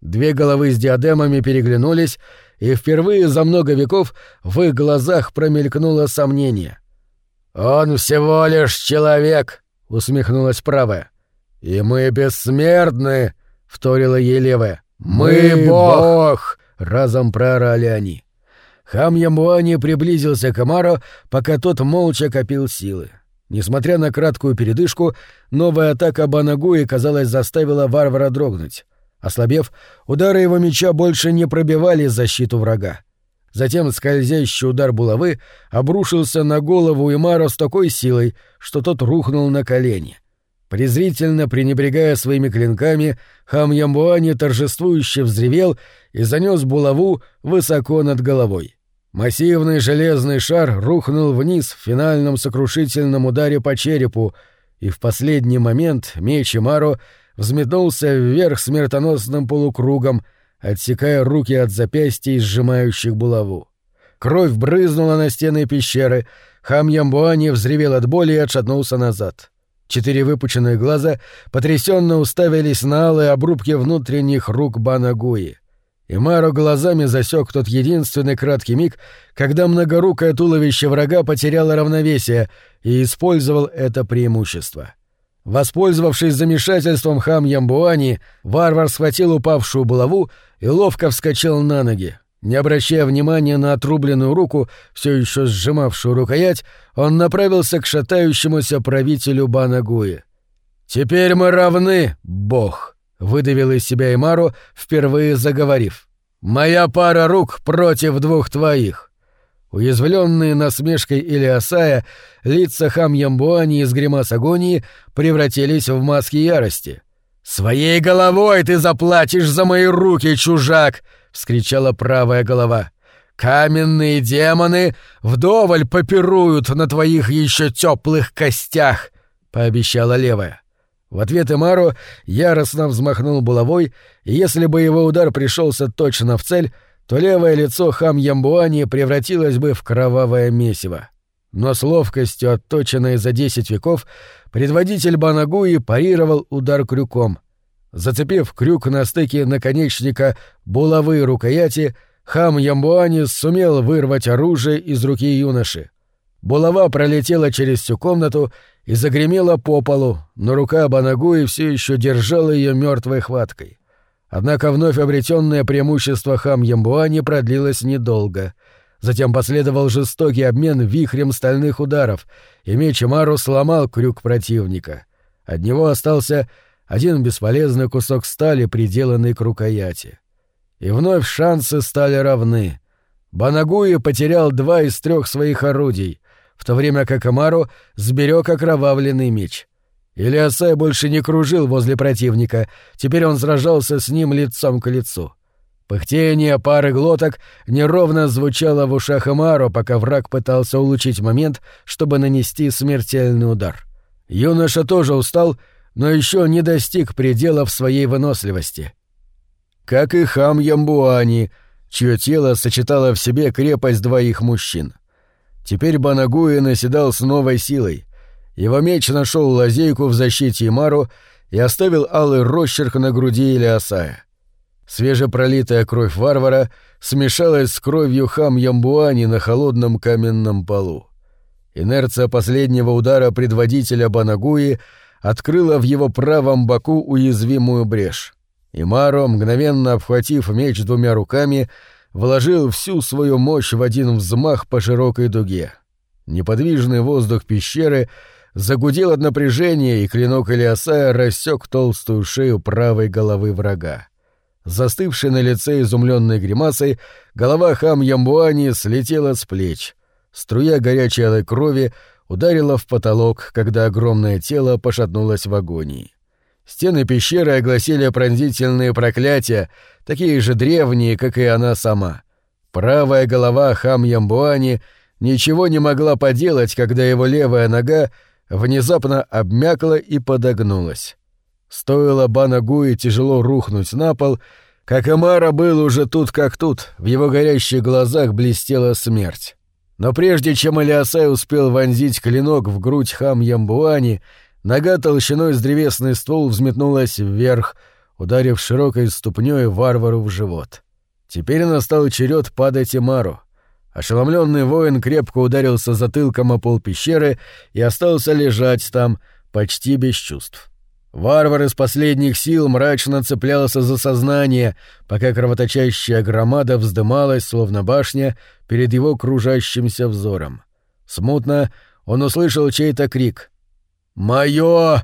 Две головы с диадемами переглянулись, и впервые за много веков в их глазах промелькнуло сомнение. «Он всего лишь человек», — усмехнулась правая. «И мы бессмертны», — вторила ей левая. «Мы, мы бог!» — разом проорали они. Хам Ямуани приблизился к Амаро, пока тот молча копил силы. Несмотря на краткую передышку, новая атака Банагуи, казалось, заставила варвара дрогнуть. Ослабев, удары его меча больше не пробивали защиту врага. Затем скользящий удар булавы обрушился на голову Имара с такой силой, что тот рухнул на колени. Презрительно пренебрегая своими клинками, хам Ямбуани торжествующе взревел и занес булаву высоко над головой. Массивный железный шар рухнул вниз в финальном сокрушительном ударе по черепу, и в последний момент меч Имаро взметнулся вверх смертоносным полукругом, отсекая руки от запястья, сжимающих булаву. Кровь брызнула на стены пещеры, хам Ямбуани взревел от боли и отшатнулся назад. Четыре выпученные глаза потрясенно уставились на алые обрубки внутренних рук Банагуи. И Маро глазами засек тот единственный краткий миг, когда многорукое туловище врага потеряло равновесие и использовал это преимущество. Воспользовавшись замешательством хам Ямбуани, варвар схватил упавшую булаву и ловко вскочил на ноги. Не обращая внимания на отрубленную руку, все еще сжимавшую рукоять, он направился к шатающемуся правителю Банагуи. «Теперь мы равны, бог!» — выдавил из себя Имару, впервые заговорив. «Моя пара рук против двух твоих!» Уязвленные насмешкой Илиасая, лица хам Ямбуани из гримас агонии превратились в маски ярости. «Своей головой ты заплатишь за мои руки, чужак!» — вскричала правая голова. «Каменные демоны вдоволь попируют на твоих еще теплых костях!» — пообещала левая. В ответ Эмару яростно взмахнул булавой, и если бы его удар пришелся точно в цель, то левое лицо хам Ямбуани превратилось бы в кровавое месиво. Но с ловкостью, отточенной за десять веков, предводитель Банагуи парировал удар крюком — Зацепив крюк на стыке наконечника булавы рукояти, хам Ямбуани сумел вырвать оружие из руки юноши. Булава пролетела через всю комнату и загремела по полу, но рука Банагуи все еще держала ее мертвой хваткой. Однако вновь обретенное преимущество хам Ямбуани продлилось недолго. Затем последовал жестокий обмен вихрем стальных ударов, и меч Мару сломал крюк противника. От него остался один бесполезный кусок стали, приделанный к рукояти. И вновь шансы стали равны. Банагуи потерял два из трех своих орудий, в то время как Амару сберег окровавленный меч. Илиасай больше не кружил возле противника, теперь он сражался с ним лицом к лицу. Пыхтение пары глоток неровно звучало в ушах Амару, пока враг пытался улучшить момент, чтобы нанести смертельный удар. Юноша тоже устал но еще не достиг пределов своей выносливости. Как и хам Ямбуани, чье тело сочетало в себе крепость двоих мужчин. Теперь Банагуи наседал с новой силой. Его меч нашел лазейку в защите Имару и оставил алый росчерк на груди Илиасая. Свежепролитая кровь варвара смешалась с кровью хам Ямбуани на холодном каменном полу. Инерция последнего удара предводителя Банагуи — открыла в его правом боку уязвимую брешь. И Маро, мгновенно обхватив меч двумя руками, вложил всю свою мощь в один взмах по широкой дуге. Неподвижный воздух пещеры загудел от напряжения, и клинок Илиасая рассек толстую шею правой головы врага. Застывший на лице изумленной гримасой, голова хам Ямбуани слетела с плеч. Струя горячей алой крови ударила в потолок, когда огромное тело пошатнулось в агонии. Стены пещеры огласили пронзительные проклятия, такие же древние, как и она сама. Правая голова хам Ямбуани ничего не могла поделать, когда его левая нога внезапно обмякла и подогнулась. Стоило Банагуи тяжело рухнуть на пол, как Амара был уже тут как тут, в его горящих глазах блестела смерть. Но прежде чем Элиасай успел вонзить клинок в грудь хам Ямбуани, нога толщиной с древесный ствол взметнулась вверх, ударив широкой ступней варвару в живот. Теперь настал черед падать Имару. Ошеломленный воин крепко ударился затылком о пол пещеры и остался лежать там, почти без чувств. Варвар из последних сил мрачно цеплялся за сознание, пока кровоточащая громада вздымалась, словно башня, перед его кружащимся взором. Смутно он услышал чей-то крик. «Моё!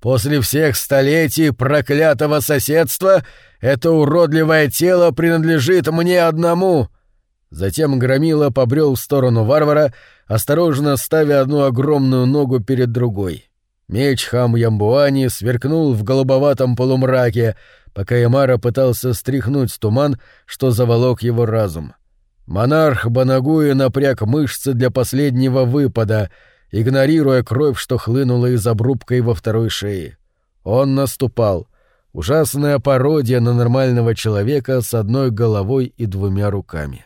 После всех столетий проклятого соседства это уродливое тело принадлежит мне одному!» Затем Громила побрел в сторону варвара, осторожно ставя одну огромную ногу перед другой. Меч хам Ямбуани сверкнул в голубоватом полумраке, пока Ямара пытался стряхнуть туман, что заволок его разум. Монарх Банагуи напряг мышцы для последнего выпада, игнорируя кровь, что хлынула из обрубка его второй шеи. Он наступал. Ужасная пародия на нормального человека с одной головой и двумя руками.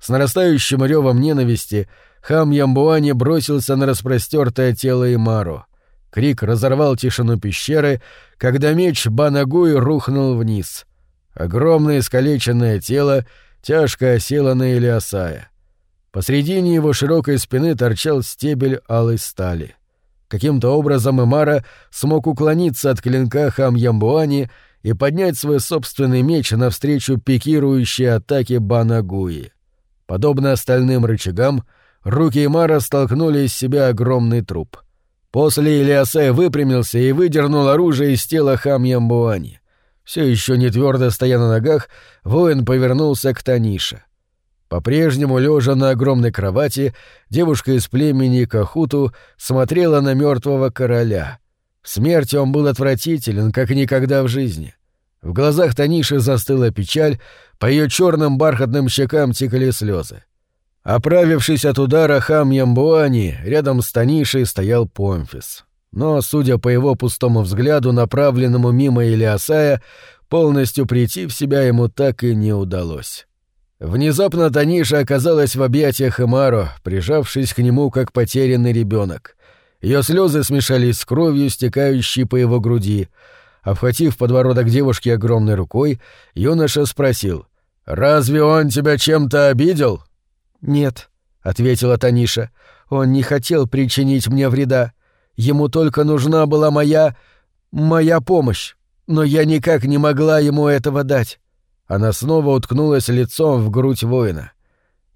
С нарастающим ревом ненависти хам Ямбуани бросился на распростертое тело Имару. Крик разорвал тишину пещеры, когда меч Банагуи рухнул вниз. Огромное искалеченное тело тяжко осело на Илиасая. Посредине его широкой спины торчал стебель алой стали. Каким-то образом Имара смог уклониться от клинка хам Ямбуани и поднять свой собственный меч навстречу пикирующей атаке Банагуи. Подобно остальным рычагам, руки Имара столкнули из себя огромный труп — После Илиасай выпрямился и выдернул оружие из тела хам Ямбуани. Все еще не твердо стоя на ногах, воин повернулся к Танише. По-прежнему, лежа на огромной кровати, девушка из племени Кахуту смотрела на мертвого короля. В смерти он был отвратителен, как никогда в жизни. В глазах Таниши застыла печаль, по ее черным бархатным щекам текли слезы. Оправившись от удара хам Ямбуани, рядом с Танишей стоял Помфис. Но, судя по его пустому взгляду, направленному мимо Илиасая, полностью прийти в себя ему так и не удалось. Внезапно Таниша оказалась в объятиях Эмаро, прижавшись к нему как потерянный ребенок. Ее слезы смешались с кровью, стекающей по его груди. Обхватив подбородок девушки огромной рукой, юноша спросил, «Разве он тебя чем-то обидел?» «Нет», — ответила Таниша, — «он не хотел причинить мне вреда. Ему только нужна была моя... моя помощь, но я никак не могла ему этого дать». Она снова уткнулась лицом в грудь воина.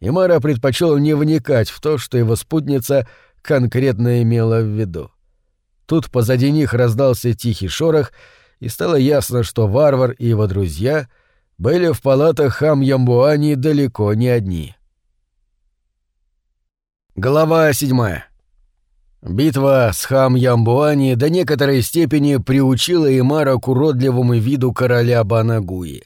Имара предпочел не вникать в то, что его спутница конкретно имела в виду. Тут позади них раздался тихий шорох, и стало ясно, что варвар и его друзья были в палатах хам Ямбуани далеко не одни. Глава 7. Битва с Хам Ямбуани до некоторой степени приучила Имара к уродливому виду короля Банагуи.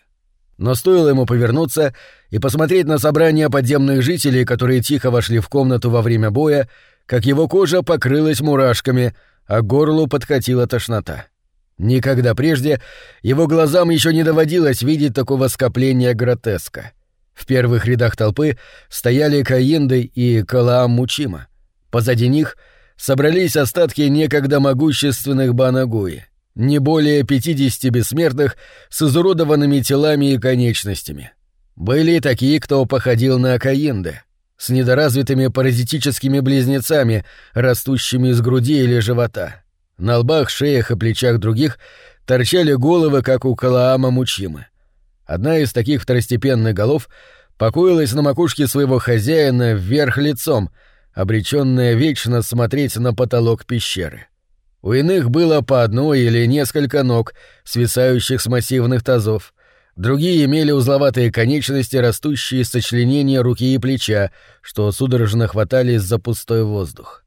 Но стоило ему повернуться и посмотреть на собрание подземных жителей, которые тихо вошли в комнату во время боя, как его кожа покрылась мурашками, а горлу подкатила тошнота. Никогда прежде его глазам еще не доводилось видеть такого скопления гротеска — в первых рядах толпы стояли Каинды и Калаам Мучима. Позади них собрались остатки некогда могущественных Банагуи, не более 50 бессмертных с изуродованными телами и конечностями. Были и такие, кто походил на Каинды, с недоразвитыми паразитическими близнецами, растущими из груди или живота. На лбах, шеях и плечах других торчали головы, как у Калаама Мучимы. Одна из таких второстепенных голов покоилась на макушке своего хозяина вверх лицом, обреченная вечно смотреть на потолок пещеры. У иных было по одной или несколько ног, свисающих с массивных тазов. Другие имели узловатые конечности, растущие из сочленения руки и плеча, что судорожно хватались за пустой воздух.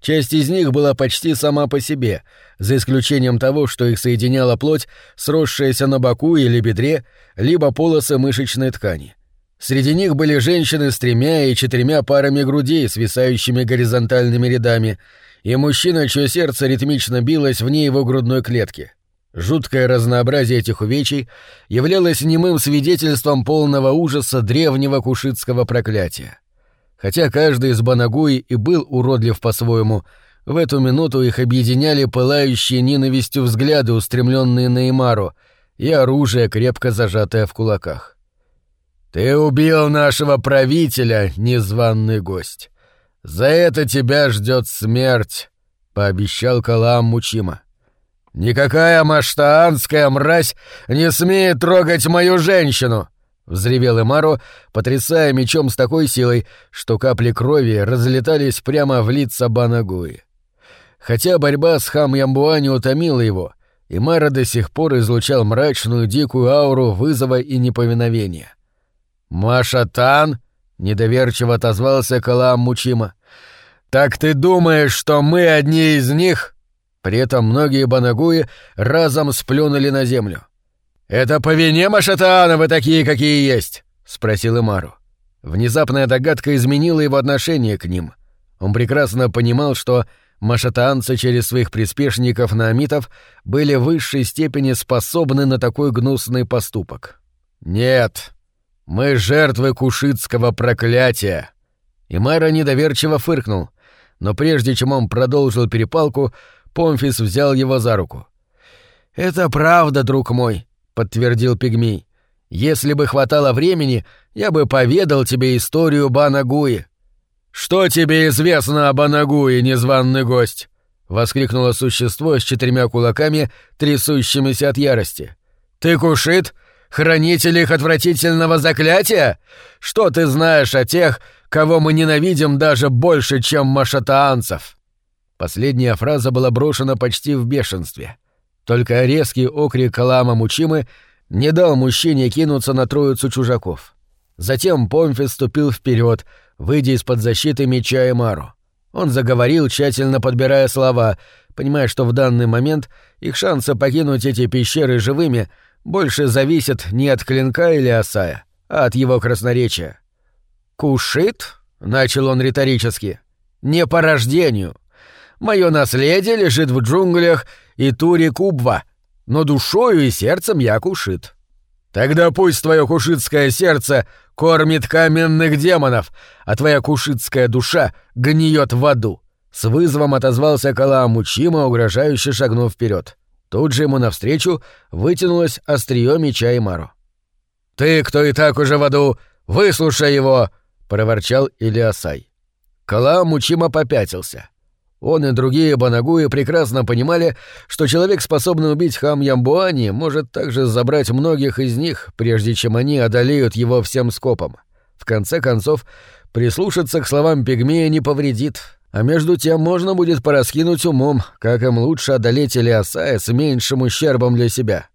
Часть из них была почти сама по себе, за исключением того, что их соединяла плоть, сросшаяся на боку или бедре, либо полосы мышечной ткани. Среди них были женщины с тремя и четырьмя парами грудей, свисающими горизонтальными рядами, и мужчина, чье сердце ритмично билось вне его грудной клетки. Жуткое разнообразие этих увечий являлось немым свидетельством полного ужаса древнего кушитского проклятия. Хотя каждый из Банагуи и был уродлив по-своему, в эту минуту их объединяли пылающие ненавистью взгляды, устремленные на Имару, и оружие, крепко зажатое в кулаках. «Ты убил нашего правителя, незваный гость. За это тебя ждет смерть», — пообещал Калаам Мучима. «Никакая маштаанская мразь не смеет трогать мою женщину!» — взревел Эмаро, потрясая мечом с такой силой, что капли крови разлетались прямо в лица Банагуи. Хотя борьба с Хам Ямбуани утомила его, Имара до сих пор излучал мрачную дикую ауру вызова и неповиновения. «Маша-тан!» — недоверчиво отозвался Калаам Мучима. «Так ты думаешь, что мы одни из них?» При этом многие банагуи разом сплюнули на землю. «Это по вине Машатаана вы такие, какие есть?» — спросил Имару. Внезапная догадка изменила его отношение к ним. Он прекрасно понимал, что машатаанцы через своих приспешников наамитов были в высшей степени способны на такой гнусный поступок. «Нет, мы жертвы кушитского проклятия!» Имара недоверчиво фыркнул, но прежде чем он продолжил перепалку, Помфис взял его за руку. «Это правда, друг мой», — подтвердил пигмей. «Если бы хватало времени, я бы поведал тебе историю Банагуи». «Что тебе известно о Банагуи, незваный гость?» — воскликнуло существо с четырьмя кулаками, трясущимися от ярости. «Ты кушит? Хранитель их отвратительного заклятия? Что ты знаешь о тех, кого мы ненавидим даже больше, чем машатаанцев?» Последняя фраза была брошена почти в бешенстве. Только резкий окрик Калама Мучимы не дал мужчине кинуться на троицу чужаков. Затем Помфис ступил вперед, выйдя из-под защиты меча Эмару. Он заговорил, тщательно подбирая слова, понимая, что в данный момент их шансы покинуть эти пещеры живыми больше зависят не от клинка или осая, а от его красноречия. «Кушит?» — начал он риторически. «Не по рождению, Мое наследие лежит в джунглях и туре Кубва, но душою и сердцем я кушит. Тогда пусть твое кушитское сердце кормит каменных демонов, а твоя кушитская душа гниет в аду. С вызовом отозвался Калаамучима, угрожающе шагнув вперед. Тут же ему навстречу вытянулось острие меча Имару. «Ты, кто и так уже в аду, выслушай его!» — проворчал Илиасай. Калаамучима попятился. Он и другие банагуи прекрасно понимали, что человек, способный убить хам Ямбуани, может также забрать многих из них, прежде чем они одолеют его всем скопом. В конце концов, прислушаться к словам пигмея не повредит, а между тем можно будет пораскинуть умом, как им лучше одолеть Элиасая с меньшим ущербом для себя.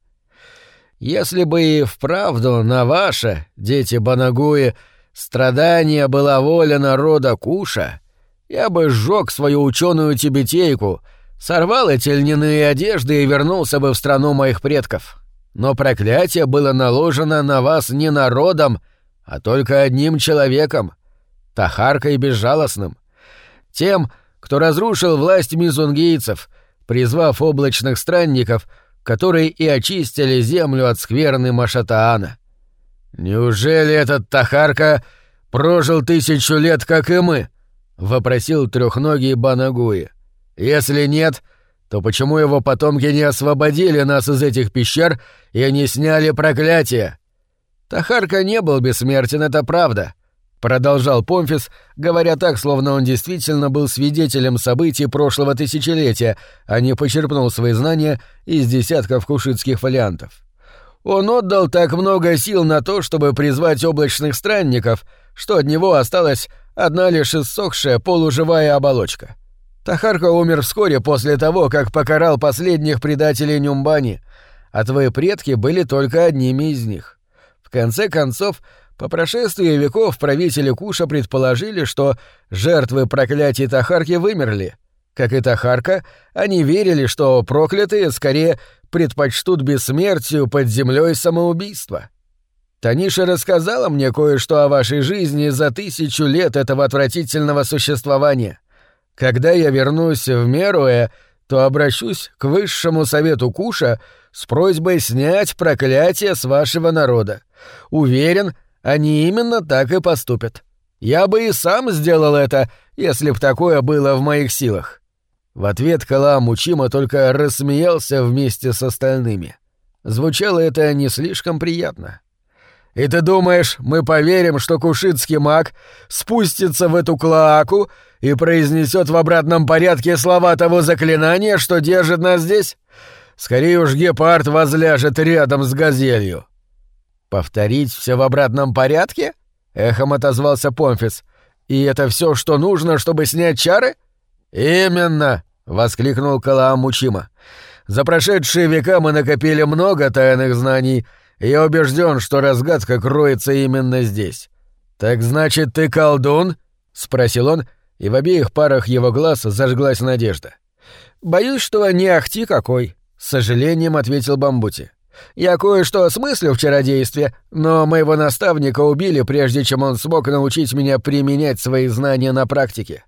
Если бы и вправду на ваше, дети Банагуи, страдание была воля народа Куша, я бы сжег свою ученую тибетейку, сорвал эти льняные одежды и вернулся бы в страну моих предков. Но проклятие было наложено на вас не народом, а только одним человеком — Тахаркой безжалостным. Тем, кто разрушил власть мизунгийцев, призвав облачных странников, которые и очистили землю от скверны Машатаана. Неужели этот Тахарка прожил тысячу лет, как и мы?» вопросил трехногий Банагуи. Если нет, то почему его потомки не освободили нас из этих пещер и не сняли проклятие? Тахарка не был бессмертен, это правда, продолжал Помфис, говоря так, словно он действительно был свидетелем событий прошлого тысячелетия, а не почерпнул свои знания из десятков кушитских вариантов. Он отдал так много сил на то, чтобы призвать облачных странников, что от него осталось одна лишь иссохшая полуживая оболочка. Тахарка умер вскоре после того, как покарал последних предателей Нюмбани, а твои предки были только одними из них. В конце концов, по прошествии веков правители Куша предположили, что жертвы проклятий Тахарки вымерли. Как и Тахарка, они верили, что проклятые скорее предпочтут бессмертию под землей самоубийства. Таниша рассказала мне кое-что о вашей жизни за тысячу лет этого отвратительного существования. Когда я вернусь в Меруэ, то обращусь к высшему совету Куша с просьбой снять проклятие с вашего народа. Уверен, они именно так и поступят. Я бы и сам сделал это, если б такое было в моих силах». В ответ Калаам Учима только рассмеялся вместе с остальными. Звучало это не слишком приятно. И ты думаешь, мы поверим, что кушитский маг спустится в эту клоаку и произнесет в обратном порядке слова того заклинания, что держит нас здесь? Скорее уж гепард возляжет рядом с газелью. «Повторить все в обратном порядке?» — эхом отозвался Помфис. «И это все, что нужно, чтобы снять чары?» «Именно!» — воскликнул Калаам Мучима. «За прошедшие века мы накопили много тайных знаний, и я убежден, что разгадка кроется именно здесь. Так значит, ты колдун?» — спросил он, и в обеих парах его глаз зажглась надежда. «Боюсь, что не ахти какой», — с сожалением ответил Бамбути. Я кое-что осмыслю в чародействе, но моего наставника убили, прежде чем он смог научить меня применять свои знания на практике.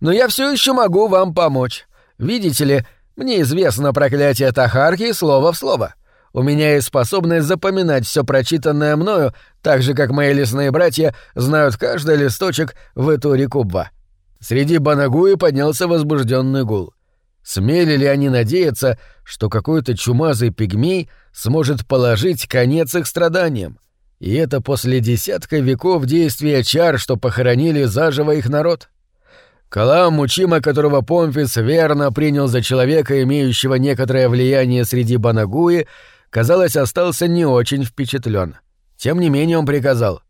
Но я все еще могу вам помочь. Видите ли, мне известно проклятие Тахарки слово в слово. У меня есть способность запоминать все прочитанное мною, так же, как мои лесные братья знают каждый листочек в Итуре Кубва. Среди Банагуи поднялся возбужденный гул. Смели ли они надеяться, что какой-то чумазый пигмей — сможет положить конец их страданиям. И это после десятка веков действия чар, что похоронили заживо их народ. Калам Мучима, которого Помфис верно принял за человека, имеющего некоторое влияние среди Банагуи, казалось, остался не очень впечатлен. Тем не менее он приказал.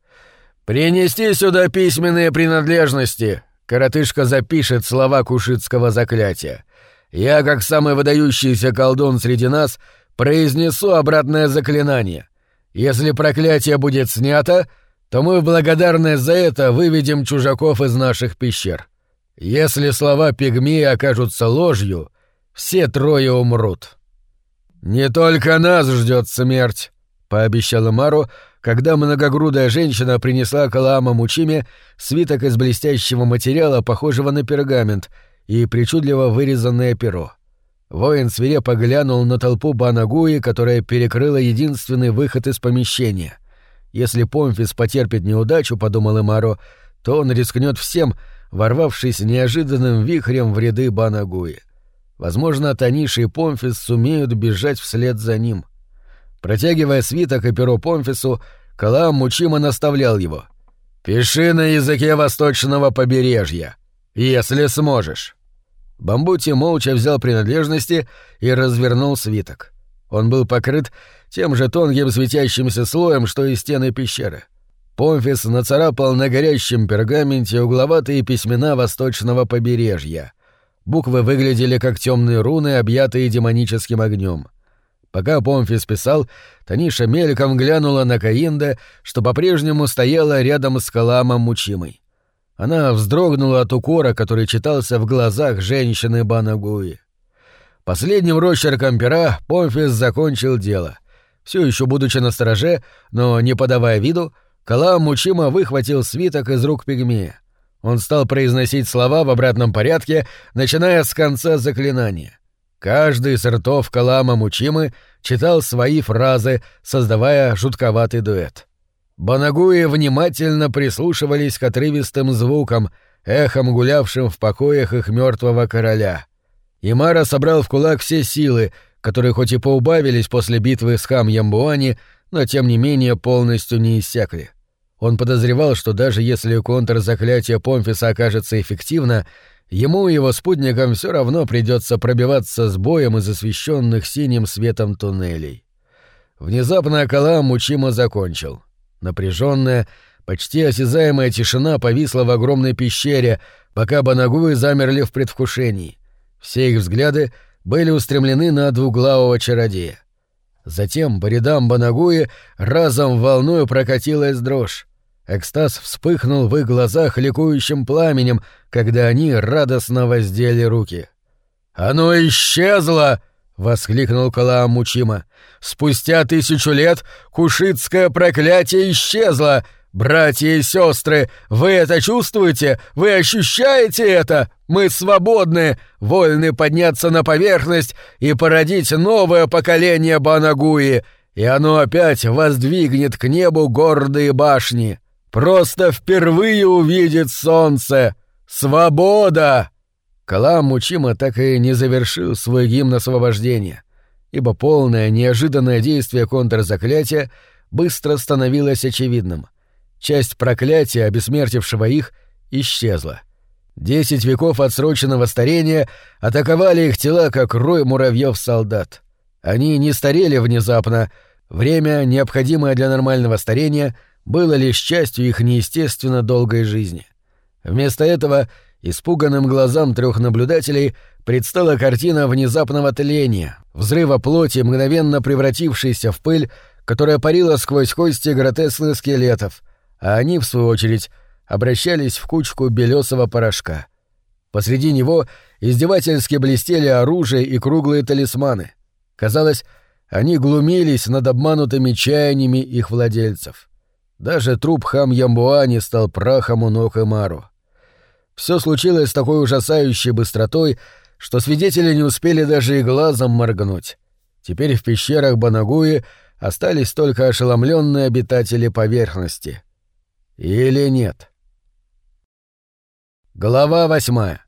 «Принести сюда письменные принадлежности!» Коротышка запишет слова кушитского заклятия. «Я, как самый выдающийся колдун среди нас, произнесу обратное заклинание. Если проклятие будет снято, то мы в благодарность за это выведем чужаков из наших пещер. Если слова пигмеи окажутся ложью, все трое умрут. Не только нас ждет смерть, пообещала Мару, когда многогрудая женщина принесла Калаама Мучиме свиток из блестящего материала, похожего на пергамент, и причудливо вырезанное перо. Воин свирепо глянул на толпу Банагуи, которая перекрыла единственный выход из помещения. Если Помфис потерпит неудачу, подумал Имаро, то он рискнет всем, ворвавшись неожиданным вихрем в ряды Банагуи. Возможно, Таниши и Помфис сумеют бежать вслед за ним. Протягивая свиток и перо Помфису, Калаам Мучима наставлял его. «Пиши на языке восточного побережья, если сможешь». Бамбути молча взял принадлежности и развернул свиток. Он был покрыт тем же тонким светящимся слоем, что и стены пещеры. Помфис нацарапал на горящем пергаменте угловатые письмена восточного побережья. Буквы выглядели как темные руны, объятые демоническим огнем. Пока Помфис писал, Таниша мельком глянула на Каинда, что по-прежнему стояла рядом с Каламом Мучимой. Она вздрогнула от укора, который читался в глазах женщины Банагуи. Последним росчерком пера Помфис закончил дело. Все еще будучи на стороже, но не подавая виду, Калам Мучима выхватил свиток из рук пигмея. Он стал произносить слова в обратном порядке, начиная с конца заклинания. Каждый из ртов Калама Мучимы читал свои фразы, создавая жутковатый дуэт. Банагуи внимательно прислушивались к отрывистым звукам, эхом гулявшим в покоях их мертвого короля. Имара собрал в кулак все силы, которые хоть и поубавились после битвы с Хам Ямбуани, но тем не менее полностью не иссякли. Он подозревал, что даже если контрзаклятие Помфиса окажется эффективно, ему и его спутникам все равно придется пробиваться с боем из освещенных синим светом туннелей. Внезапно Калам Мучима закончил. Напряженная, почти осязаемая тишина повисла в огромной пещере, пока банагуи замерли в предвкушении. Все их взгляды были устремлены на двуглавого чародея. Затем по рядам банагуи разом волною прокатилась дрожь. Экстаз вспыхнул в их глазах ликующим пламенем, когда они радостно воздели руки. «Оно исчезло!» — воскликнул Калаам Мучима. «Спустя тысячу лет кушитское проклятие исчезло! Братья и сестры, вы это чувствуете? Вы ощущаете это? Мы свободны, вольны подняться на поверхность и породить новое поколение Банагуи, и оно опять воздвигнет к небу гордые башни. Просто впервые увидит солнце! Свобода!» Калам Мучима так и не завершил свой гимн освобождения, ибо полное неожиданное действие контрзаклятия быстро становилось очевидным. Часть проклятия, обесмертившего их, исчезла. Десять веков отсроченного старения атаковали их тела, как рой муравьев-солдат. Они не старели внезапно, Время, необходимое для нормального старения, было лишь частью их неестественно долгой жизни. Вместо этого испуганным глазам трех наблюдателей предстала картина внезапного тления, взрыва плоти, мгновенно превратившейся в пыль, которая парила сквозь кости гротесных скелетов, а они, в свою очередь, обращались в кучку белесого порошка. Посреди него издевательски блестели оружие и круглые талисманы. Казалось, они глумились над обманутыми чаяниями их владельцев. Даже труп хам Ямбуани стал прахом у ног Эмару. Все случилось с такой ужасающей быстротой, что свидетели не успели даже и глазом моргнуть. Теперь в пещерах Банагуи остались только ошеломленные обитатели поверхности. Или нет? Глава восьмая.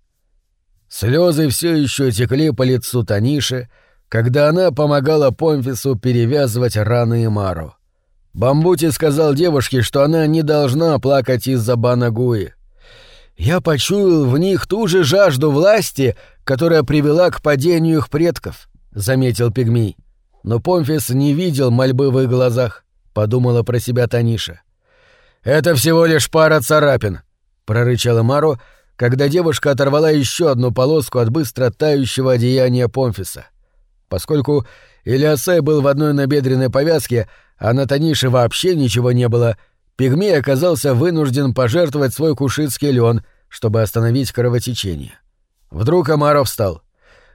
Слезы все еще текли по лицу Таниши, когда она помогала Помфису перевязывать раны Мару. Бамбути сказал девушке, что она не должна плакать из-за Банагуи. «Я почуял в них ту же жажду власти, которая привела к падению их предков», — заметил пигмей. Но Помфис не видел мольбы в их глазах, — подумала про себя Таниша. «Это всего лишь пара царапин», — прорычала Мару, когда девушка оторвала еще одну полоску от быстро тающего одеяния Помфиса. Поскольку Илиасай был в одной набедренной повязке, а на Танише вообще ничего не было, пигмей оказался вынужден пожертвовать свой кушитский лен, чтобы остановить кровотечение. Вдруг Амаров встал.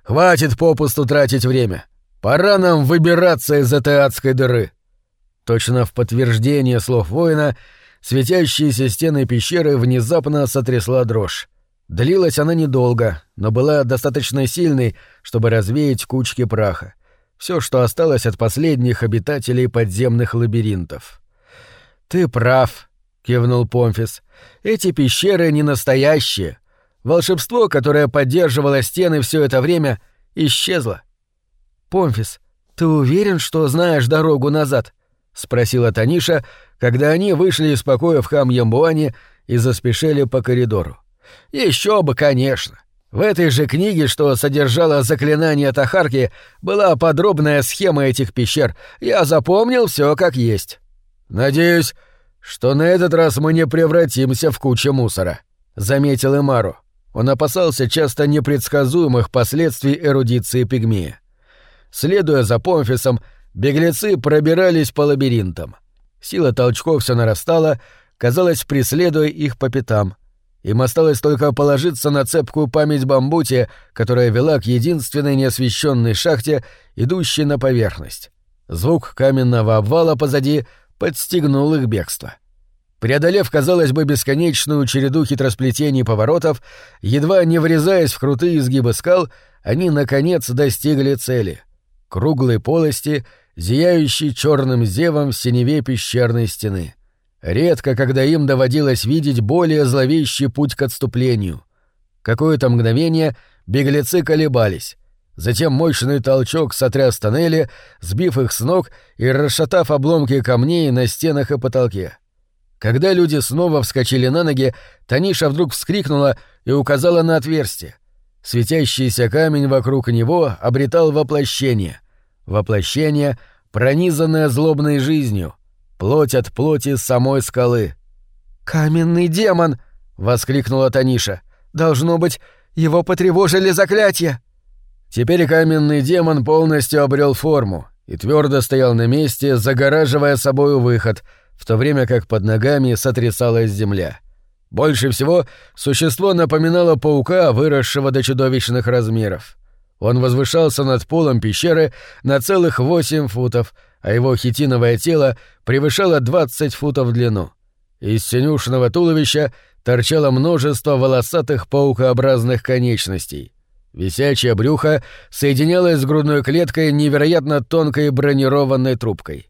«Хватит попусту тратить время. Пора нам выбираться из этой адской дыры». Точно в подтверждение слов воина светящиеся стены пещеры внезапно сотрясла дрожь. Длилась она недолго, но была достаточно сильной, чтобы развеять кучки праха. Все, что осталось от последних обитателей подземных лабиринтов. «Ты прав», — кивнул Помфис. «Эти пещеры не настоящие. Волшебство, которое поддерживало стены все это время, исчезло». «Помфис, ты уверен, что знаешь дорогу назад?» — спросила Таниша, когда они вышли из покоя в Хам-Ямбуане и заспешили по коридору. Еще бы, конечно. В этой же книге, что содержала заклинание Тахарки, была подробная схема этих пещер. Я запомнил все как есть. Надеюсь, что на этот раз мы не превратимся в кучу мусора, заметил Эмару. Он опасался часто непредсказуемых последствий эрудиции пигмея. Следуя за Помфисом, беглецы пробирались по лабиринтам. Сила толчков все нарастала, казалось, преследуя их по пятам — им осталось только положиться на цепкую память бамбути, которая вела к единственной неосвещенной шахте, идущей на поверхность. Звук каменного обвала позади подстегнул их бегство. Преодолев, казалось бы, бесконечную череду хитросплетений поворотов, едва не врезаясь в крутые изгибы скал, они, наконец, достигли цели — круглой полости, зияющей черным зевом в синеве пещерной стены — Редко, когда им доводилось видеть более зловещий путь к отступлению. Какое-то мгновение беглецы колебались. Затем мощный толчок сотряс тоннели, сбив их с ног и расшатав обломки камней на стенах и потолке. Когда люди снова вскочили на ноги, Таниша вдруг вскрикнула и указала на отверстие. Светящийся камень вокруг него обретал воплощение. Воплощение, пронизанное злобной жизнью — плоть от плоти самой скалы. «Каменный демон!» — воскликнула Таниша. «Должно быть, его потревожили заклятия!» Теперь каменный демон полностью обрел форму и твердо стоял на месте, загораживая собою выход, в то время как под ногами сотрясалась земля. Больше всего существо напоминало паука, выросшего до чудовищных размеров. Он возвышался над полом пещеры на целых восемь футов, а его хитиновое тело превышало 20 футов в длину. Из синюшного туловища торчало множество волосатых паукообразных конечностей. Висячее брюхо соединялось с грудной клеткой невероятно тонкой бронированной трубкой.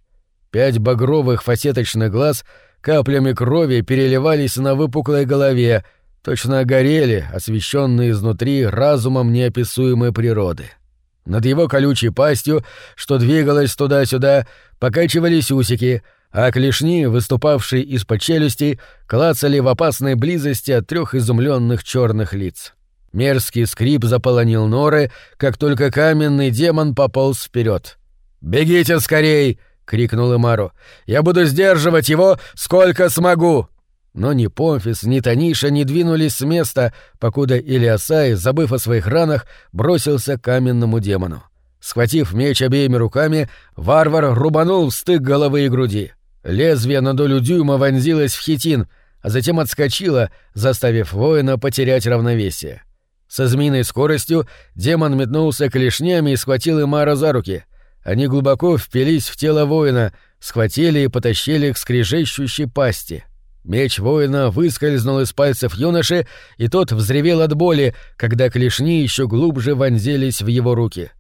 Пять багровых фасеточных глаз каплями крови переливались на выпуклой голове, точно горели, освещенные изнутри разумом неописуемой природы. — над его колючей пастью, что двигалась туда-сюда, покачивались усики, а клешни, выступавшие из-под челюстей, клацали в опасной близости от трех изумленных черных лиц. Мерзкий скрип заполонил норы, как только каменный демон пополз вперед. «Бегите скорей!» —— крикнул Имару. «Я буду сдерживать его, сколько смогу!» Но ни Помфис, ни Таниша не двинулись с места, покуда Илиасай, забыв о своих ранах, бросился к каменному демону. Схватив меч обеими руками, варвар рубанул в стык головы и груди. Лезвие на долю дюйма вонзилось в хитин, а затем отскочило, заставив воина потерять равновесие. Со змеиной скоростью демон метнулся клешнями и схватил Имара за руки. Они глубоко впились в тело воина, схватили и потащили к скрежещущей пасти — Меч воина выскользнул из пальцев юноши, и тот взревел от боли, когда клешни еще глубже вонзились в его руки.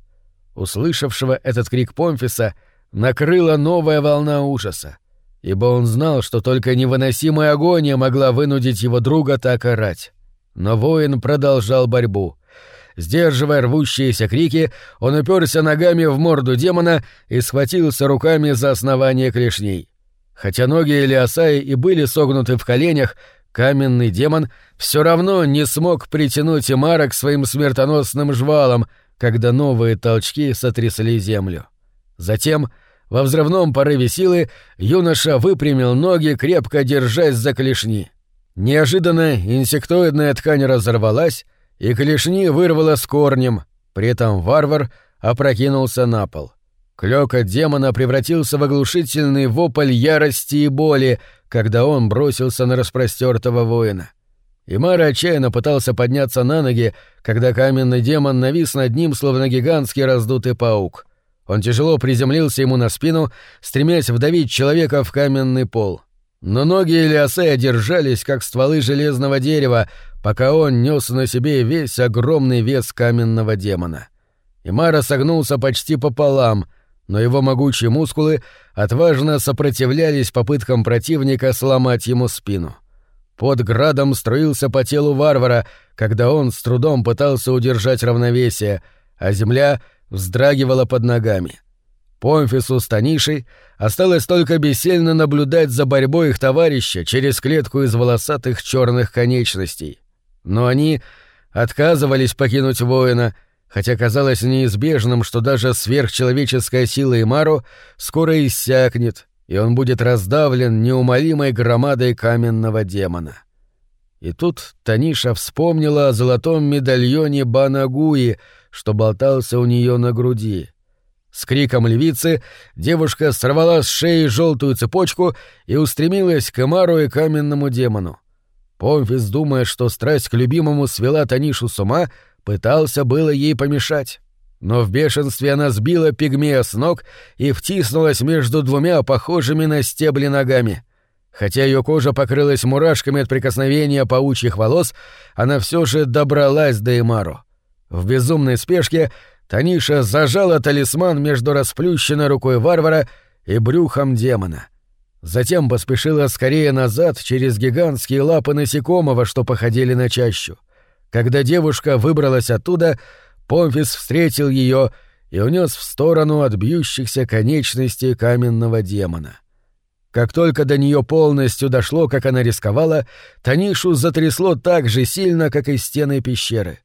Услышавшего этот крик Помфиса накрыла новая волна ужаса, ибо он знал, что только невыносимая агония могла вынудить его друга так орать. Но воин продолжал борьбу. Сдерживая рвущиеся крики, он уперся ногами в морду демона и схватился руками за основание клешней. Хотя ноги Элиасаи и были согнуты в коленях, каменный демон все равно не смог притянуть Имара к своим смертоносным жвалам, когда новые толчки сотрясли землю. Затем, во взрывном порыве силы, юноша выпрямил ноги, крепко держась за клешни. Неожиданно инсектоидная ткань разорвалась, и клешни вырвало с корнем, при этом варвар опрокинулся на пол. Клёкот демона превратился в оглушительный вопль ярости и боли, когда он бросился на распростертого воина. Имара отчаянно пытался подняться на ноги, когда каменный демон навис над ним, словно гигантский раздутый паук. Он тяжело приземлился ему на спину, стремясь вдавить человека в каменный пол. Но ноги Илиасея держались, как стволы железного дерева, пока он нес на себе весь огромный вес каменного демона. Имара согнулся почти пополам — но его могучие мускулы отважно сопротивлялись попыткам противника сломать ему спину. Под градом струился по телу варвара, когда он с трудом пытался удержать равновесие, а земля вздрагивала под ногами. Помфису с Танишей осталось только бессильно наблюдать за борьбой их товарища через клетку из волосатых черных конечностей. Но они отказывались покинуть воина — хотя казалось неизбежным, что даже сверхчеловеческая сила Имару скоро иссякнет, и он будет раздавлен неумолимой громадой каменного демона. И тут Таниша вспомнила о золотом медальоне Банагуи, что болтался у нее на груди. С криком львицы девушка сорвала с шеи желтую цепочку и устремилась к Эмару и каменному демону. Помфис, думая, что страсть к любимому свела Танишу с ума, — Пытался было ей помешать. Но в бешенстве она сбила пигмея с ног и втиснулась между двумя похожими на стебли ногами. Хотя ее кожа покрылась мурашками от прикосновения паучьих волос, она все же добралась до Эмару. В безумной спешке Таниша зажала талисман между расплющенной рукой варвара и брюхом демона. Затем поспешила скорее назад через гигантские лапы насекомого, что походили на чащу. Когда девушка выбралась оттуда, Помфис встретил ее и унес в сторону от бьющихся конечностей каменного демона. Как только до нее полностью дошло, как она рисковала, Танишу затрясло так же сильно, как и стены пещеры.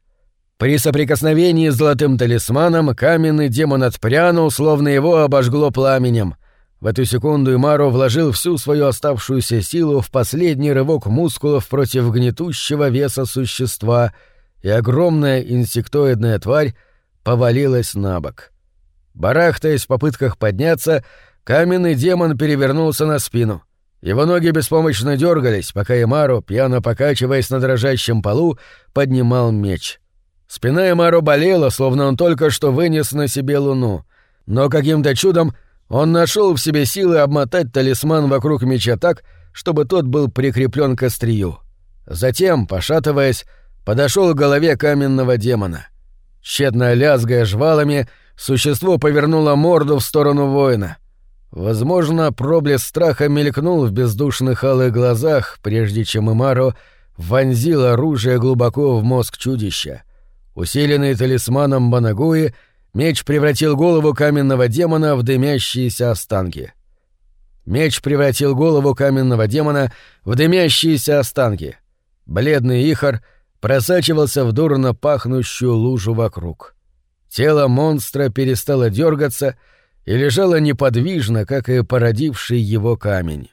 При соприкосновении с золотым талисманом каменный демон отпрянул, словно его обожгло пламенем — в эту секунду Имаро вложил всю свою оставшуюся силу в последний рывок мускулов против гнетущего веса существа, и огромная инсектоидная тварь повалилась на бок. Барахтаясь в попытках подняться, каменный демон перевернулся на спину. Его ноги беспомощно дергались, пока Имаро, пьяно покачиваясь на дрожащем полу, поднимал меч. Спина Имаро болела, словно он только что вынес на себе луну. Но каким-то чудом он нашел в себе силы обмотать талисман вокруг меча так, чтобы тот был прикреплен к острию. Затем, пошатываясь, подошел к голове каменного демона. Тщетно лязгая жвалами, существо повернуло морду в сторону воина. Возможно, проблеск страха мелькнул в бездушных алых глазах, прежде чем Имаро вонзил оружие глубоко в мозг чудища. Усиленный талисманом Банагуи — Меч превратил голову каменного демона в дымящиеся останки. Меч превратил голову каменного демона в дымящиеся останки. Бледный ихор просачивался в дурно пахнущую лужу вокруг. Тело монстра перестало дергаться, и лежала неподвижно, как и породивший его камень.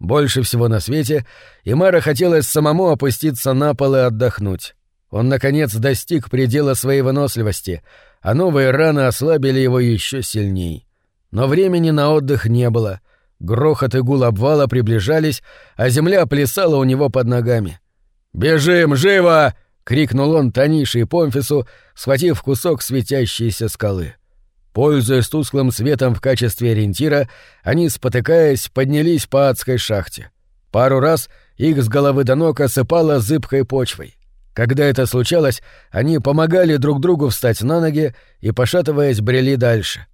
Больше всего на свете Имара хотелось самому опуститься на пол и отдохнуть. Он, наконец, достиг предела своей выносливости, а новые раны ослабили его еще сильней. Но времени на отдых не было. Грохот и гул обвала приближались, а земля плясала у него под ногами. «Бежим, живо!» — крикнул он Танише и Помфису, схватив кусок светящейся скалы. Пользуясь тусклым светом в качестве ориентира, они, спотыкаясь, поднялись по адской шахте. Пару раз их с головы до ног осыпало зыбкой почвой. Когда это случалось, они помогали друг другу встать на ноги и, пошатываясь, брели дальше.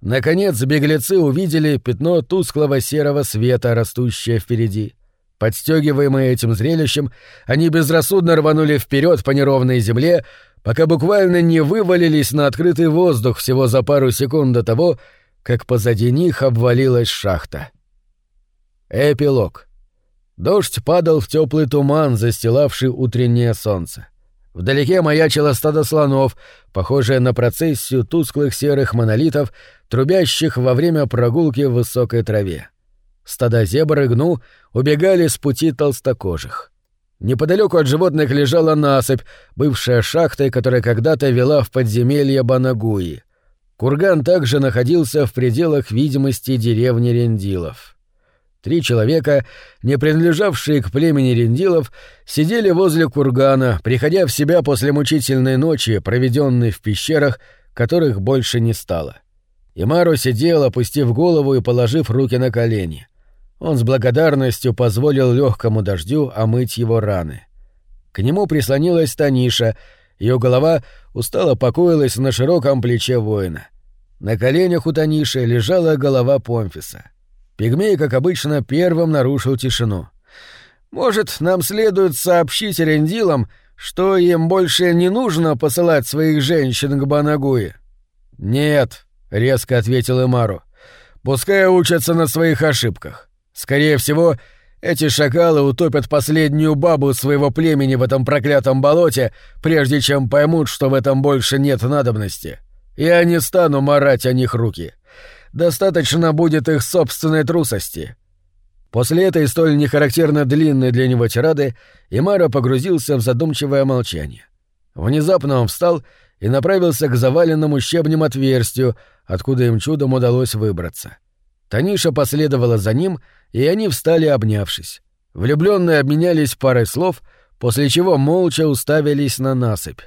Наконец беглецы увидели пятно тусклого серого света, растущее впереди. Подстегиваемые этим зрелищем, они безрассудно рванули вперед по неровной земле, пока буквально не вывалились на открытый воздух всего за пару секунд до того, как позади них обвалилась шахта. Эпилог. Дождь падал в теплый туман, застилавший утреннее солнце. Вдалеке маячило стадо слонов, похожее на процессию тусклых серых монолитов, трубящих во время прогулки в высокой траве. Стада зебр и гну убегали с пути толстокожих. Неподалеку от животных лежала насыпь, бывшая шахтой, которая когда-то вела в подземелье Банагуи. Курган также находился в пределах видимости деревни Рендилов. Три человека, не принадлежавшие к племени Рендилов, сидели возле кургана, приходя в себя после мучительной ночи, проведенной в пещерах, которых больше не стало. Имаро сидел, опустив голову и положив руки на колени. Он с благодарностью позволил легкому дождю омыть его раны. К нему прислонилась Таниша, ее голова устало покоилась на широком плече воина. На коленях у Таниши лежала голова Помфиса. Пигмей, как обычно, первым нарушил тишину. «Может, нам следует сообщить рендилам, что им больше не нужно посылать своих женщин к Банагуе?» «Нет», — резко ответил Эмару. «Пускай учатся на своих ошибках. Скорее всего, эти шакалы утопят последнюю бабу своего племени в этом проклятом болоте, прежде чем поймут, что в этом больше нет надобности. Я не стану марать о них руки. Достаточно будет их собственной трусости. После этой столь нехарактерно длинной для него тирады Имара погрузился в задумчивое молчание. Внезапно он встал и направился к заваленному щебнем отверстию, откуда им чудом удалось выбраться. Таниша последовала за ним, и они встали, обнявшись. Влюбленные обменялись парой слов, после чего молча уставились на насыпь.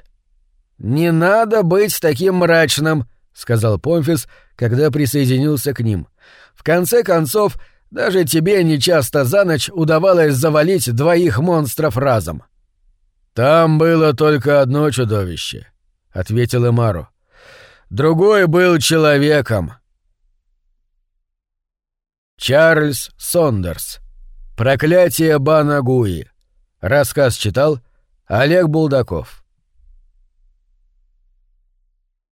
«Не надо быть таким мрачным», — сказал Помфис, когда присоединился к ним. «В конце концов, даже тебе нечасто за ночь удавалось завалить двоих монстров разом». «Там было только одно чудовище», — ответил Эмару. «Другой был человеком». Чарльз Сондерс. Проклятие Банагуи. Рассказ читал Олег Булдаков.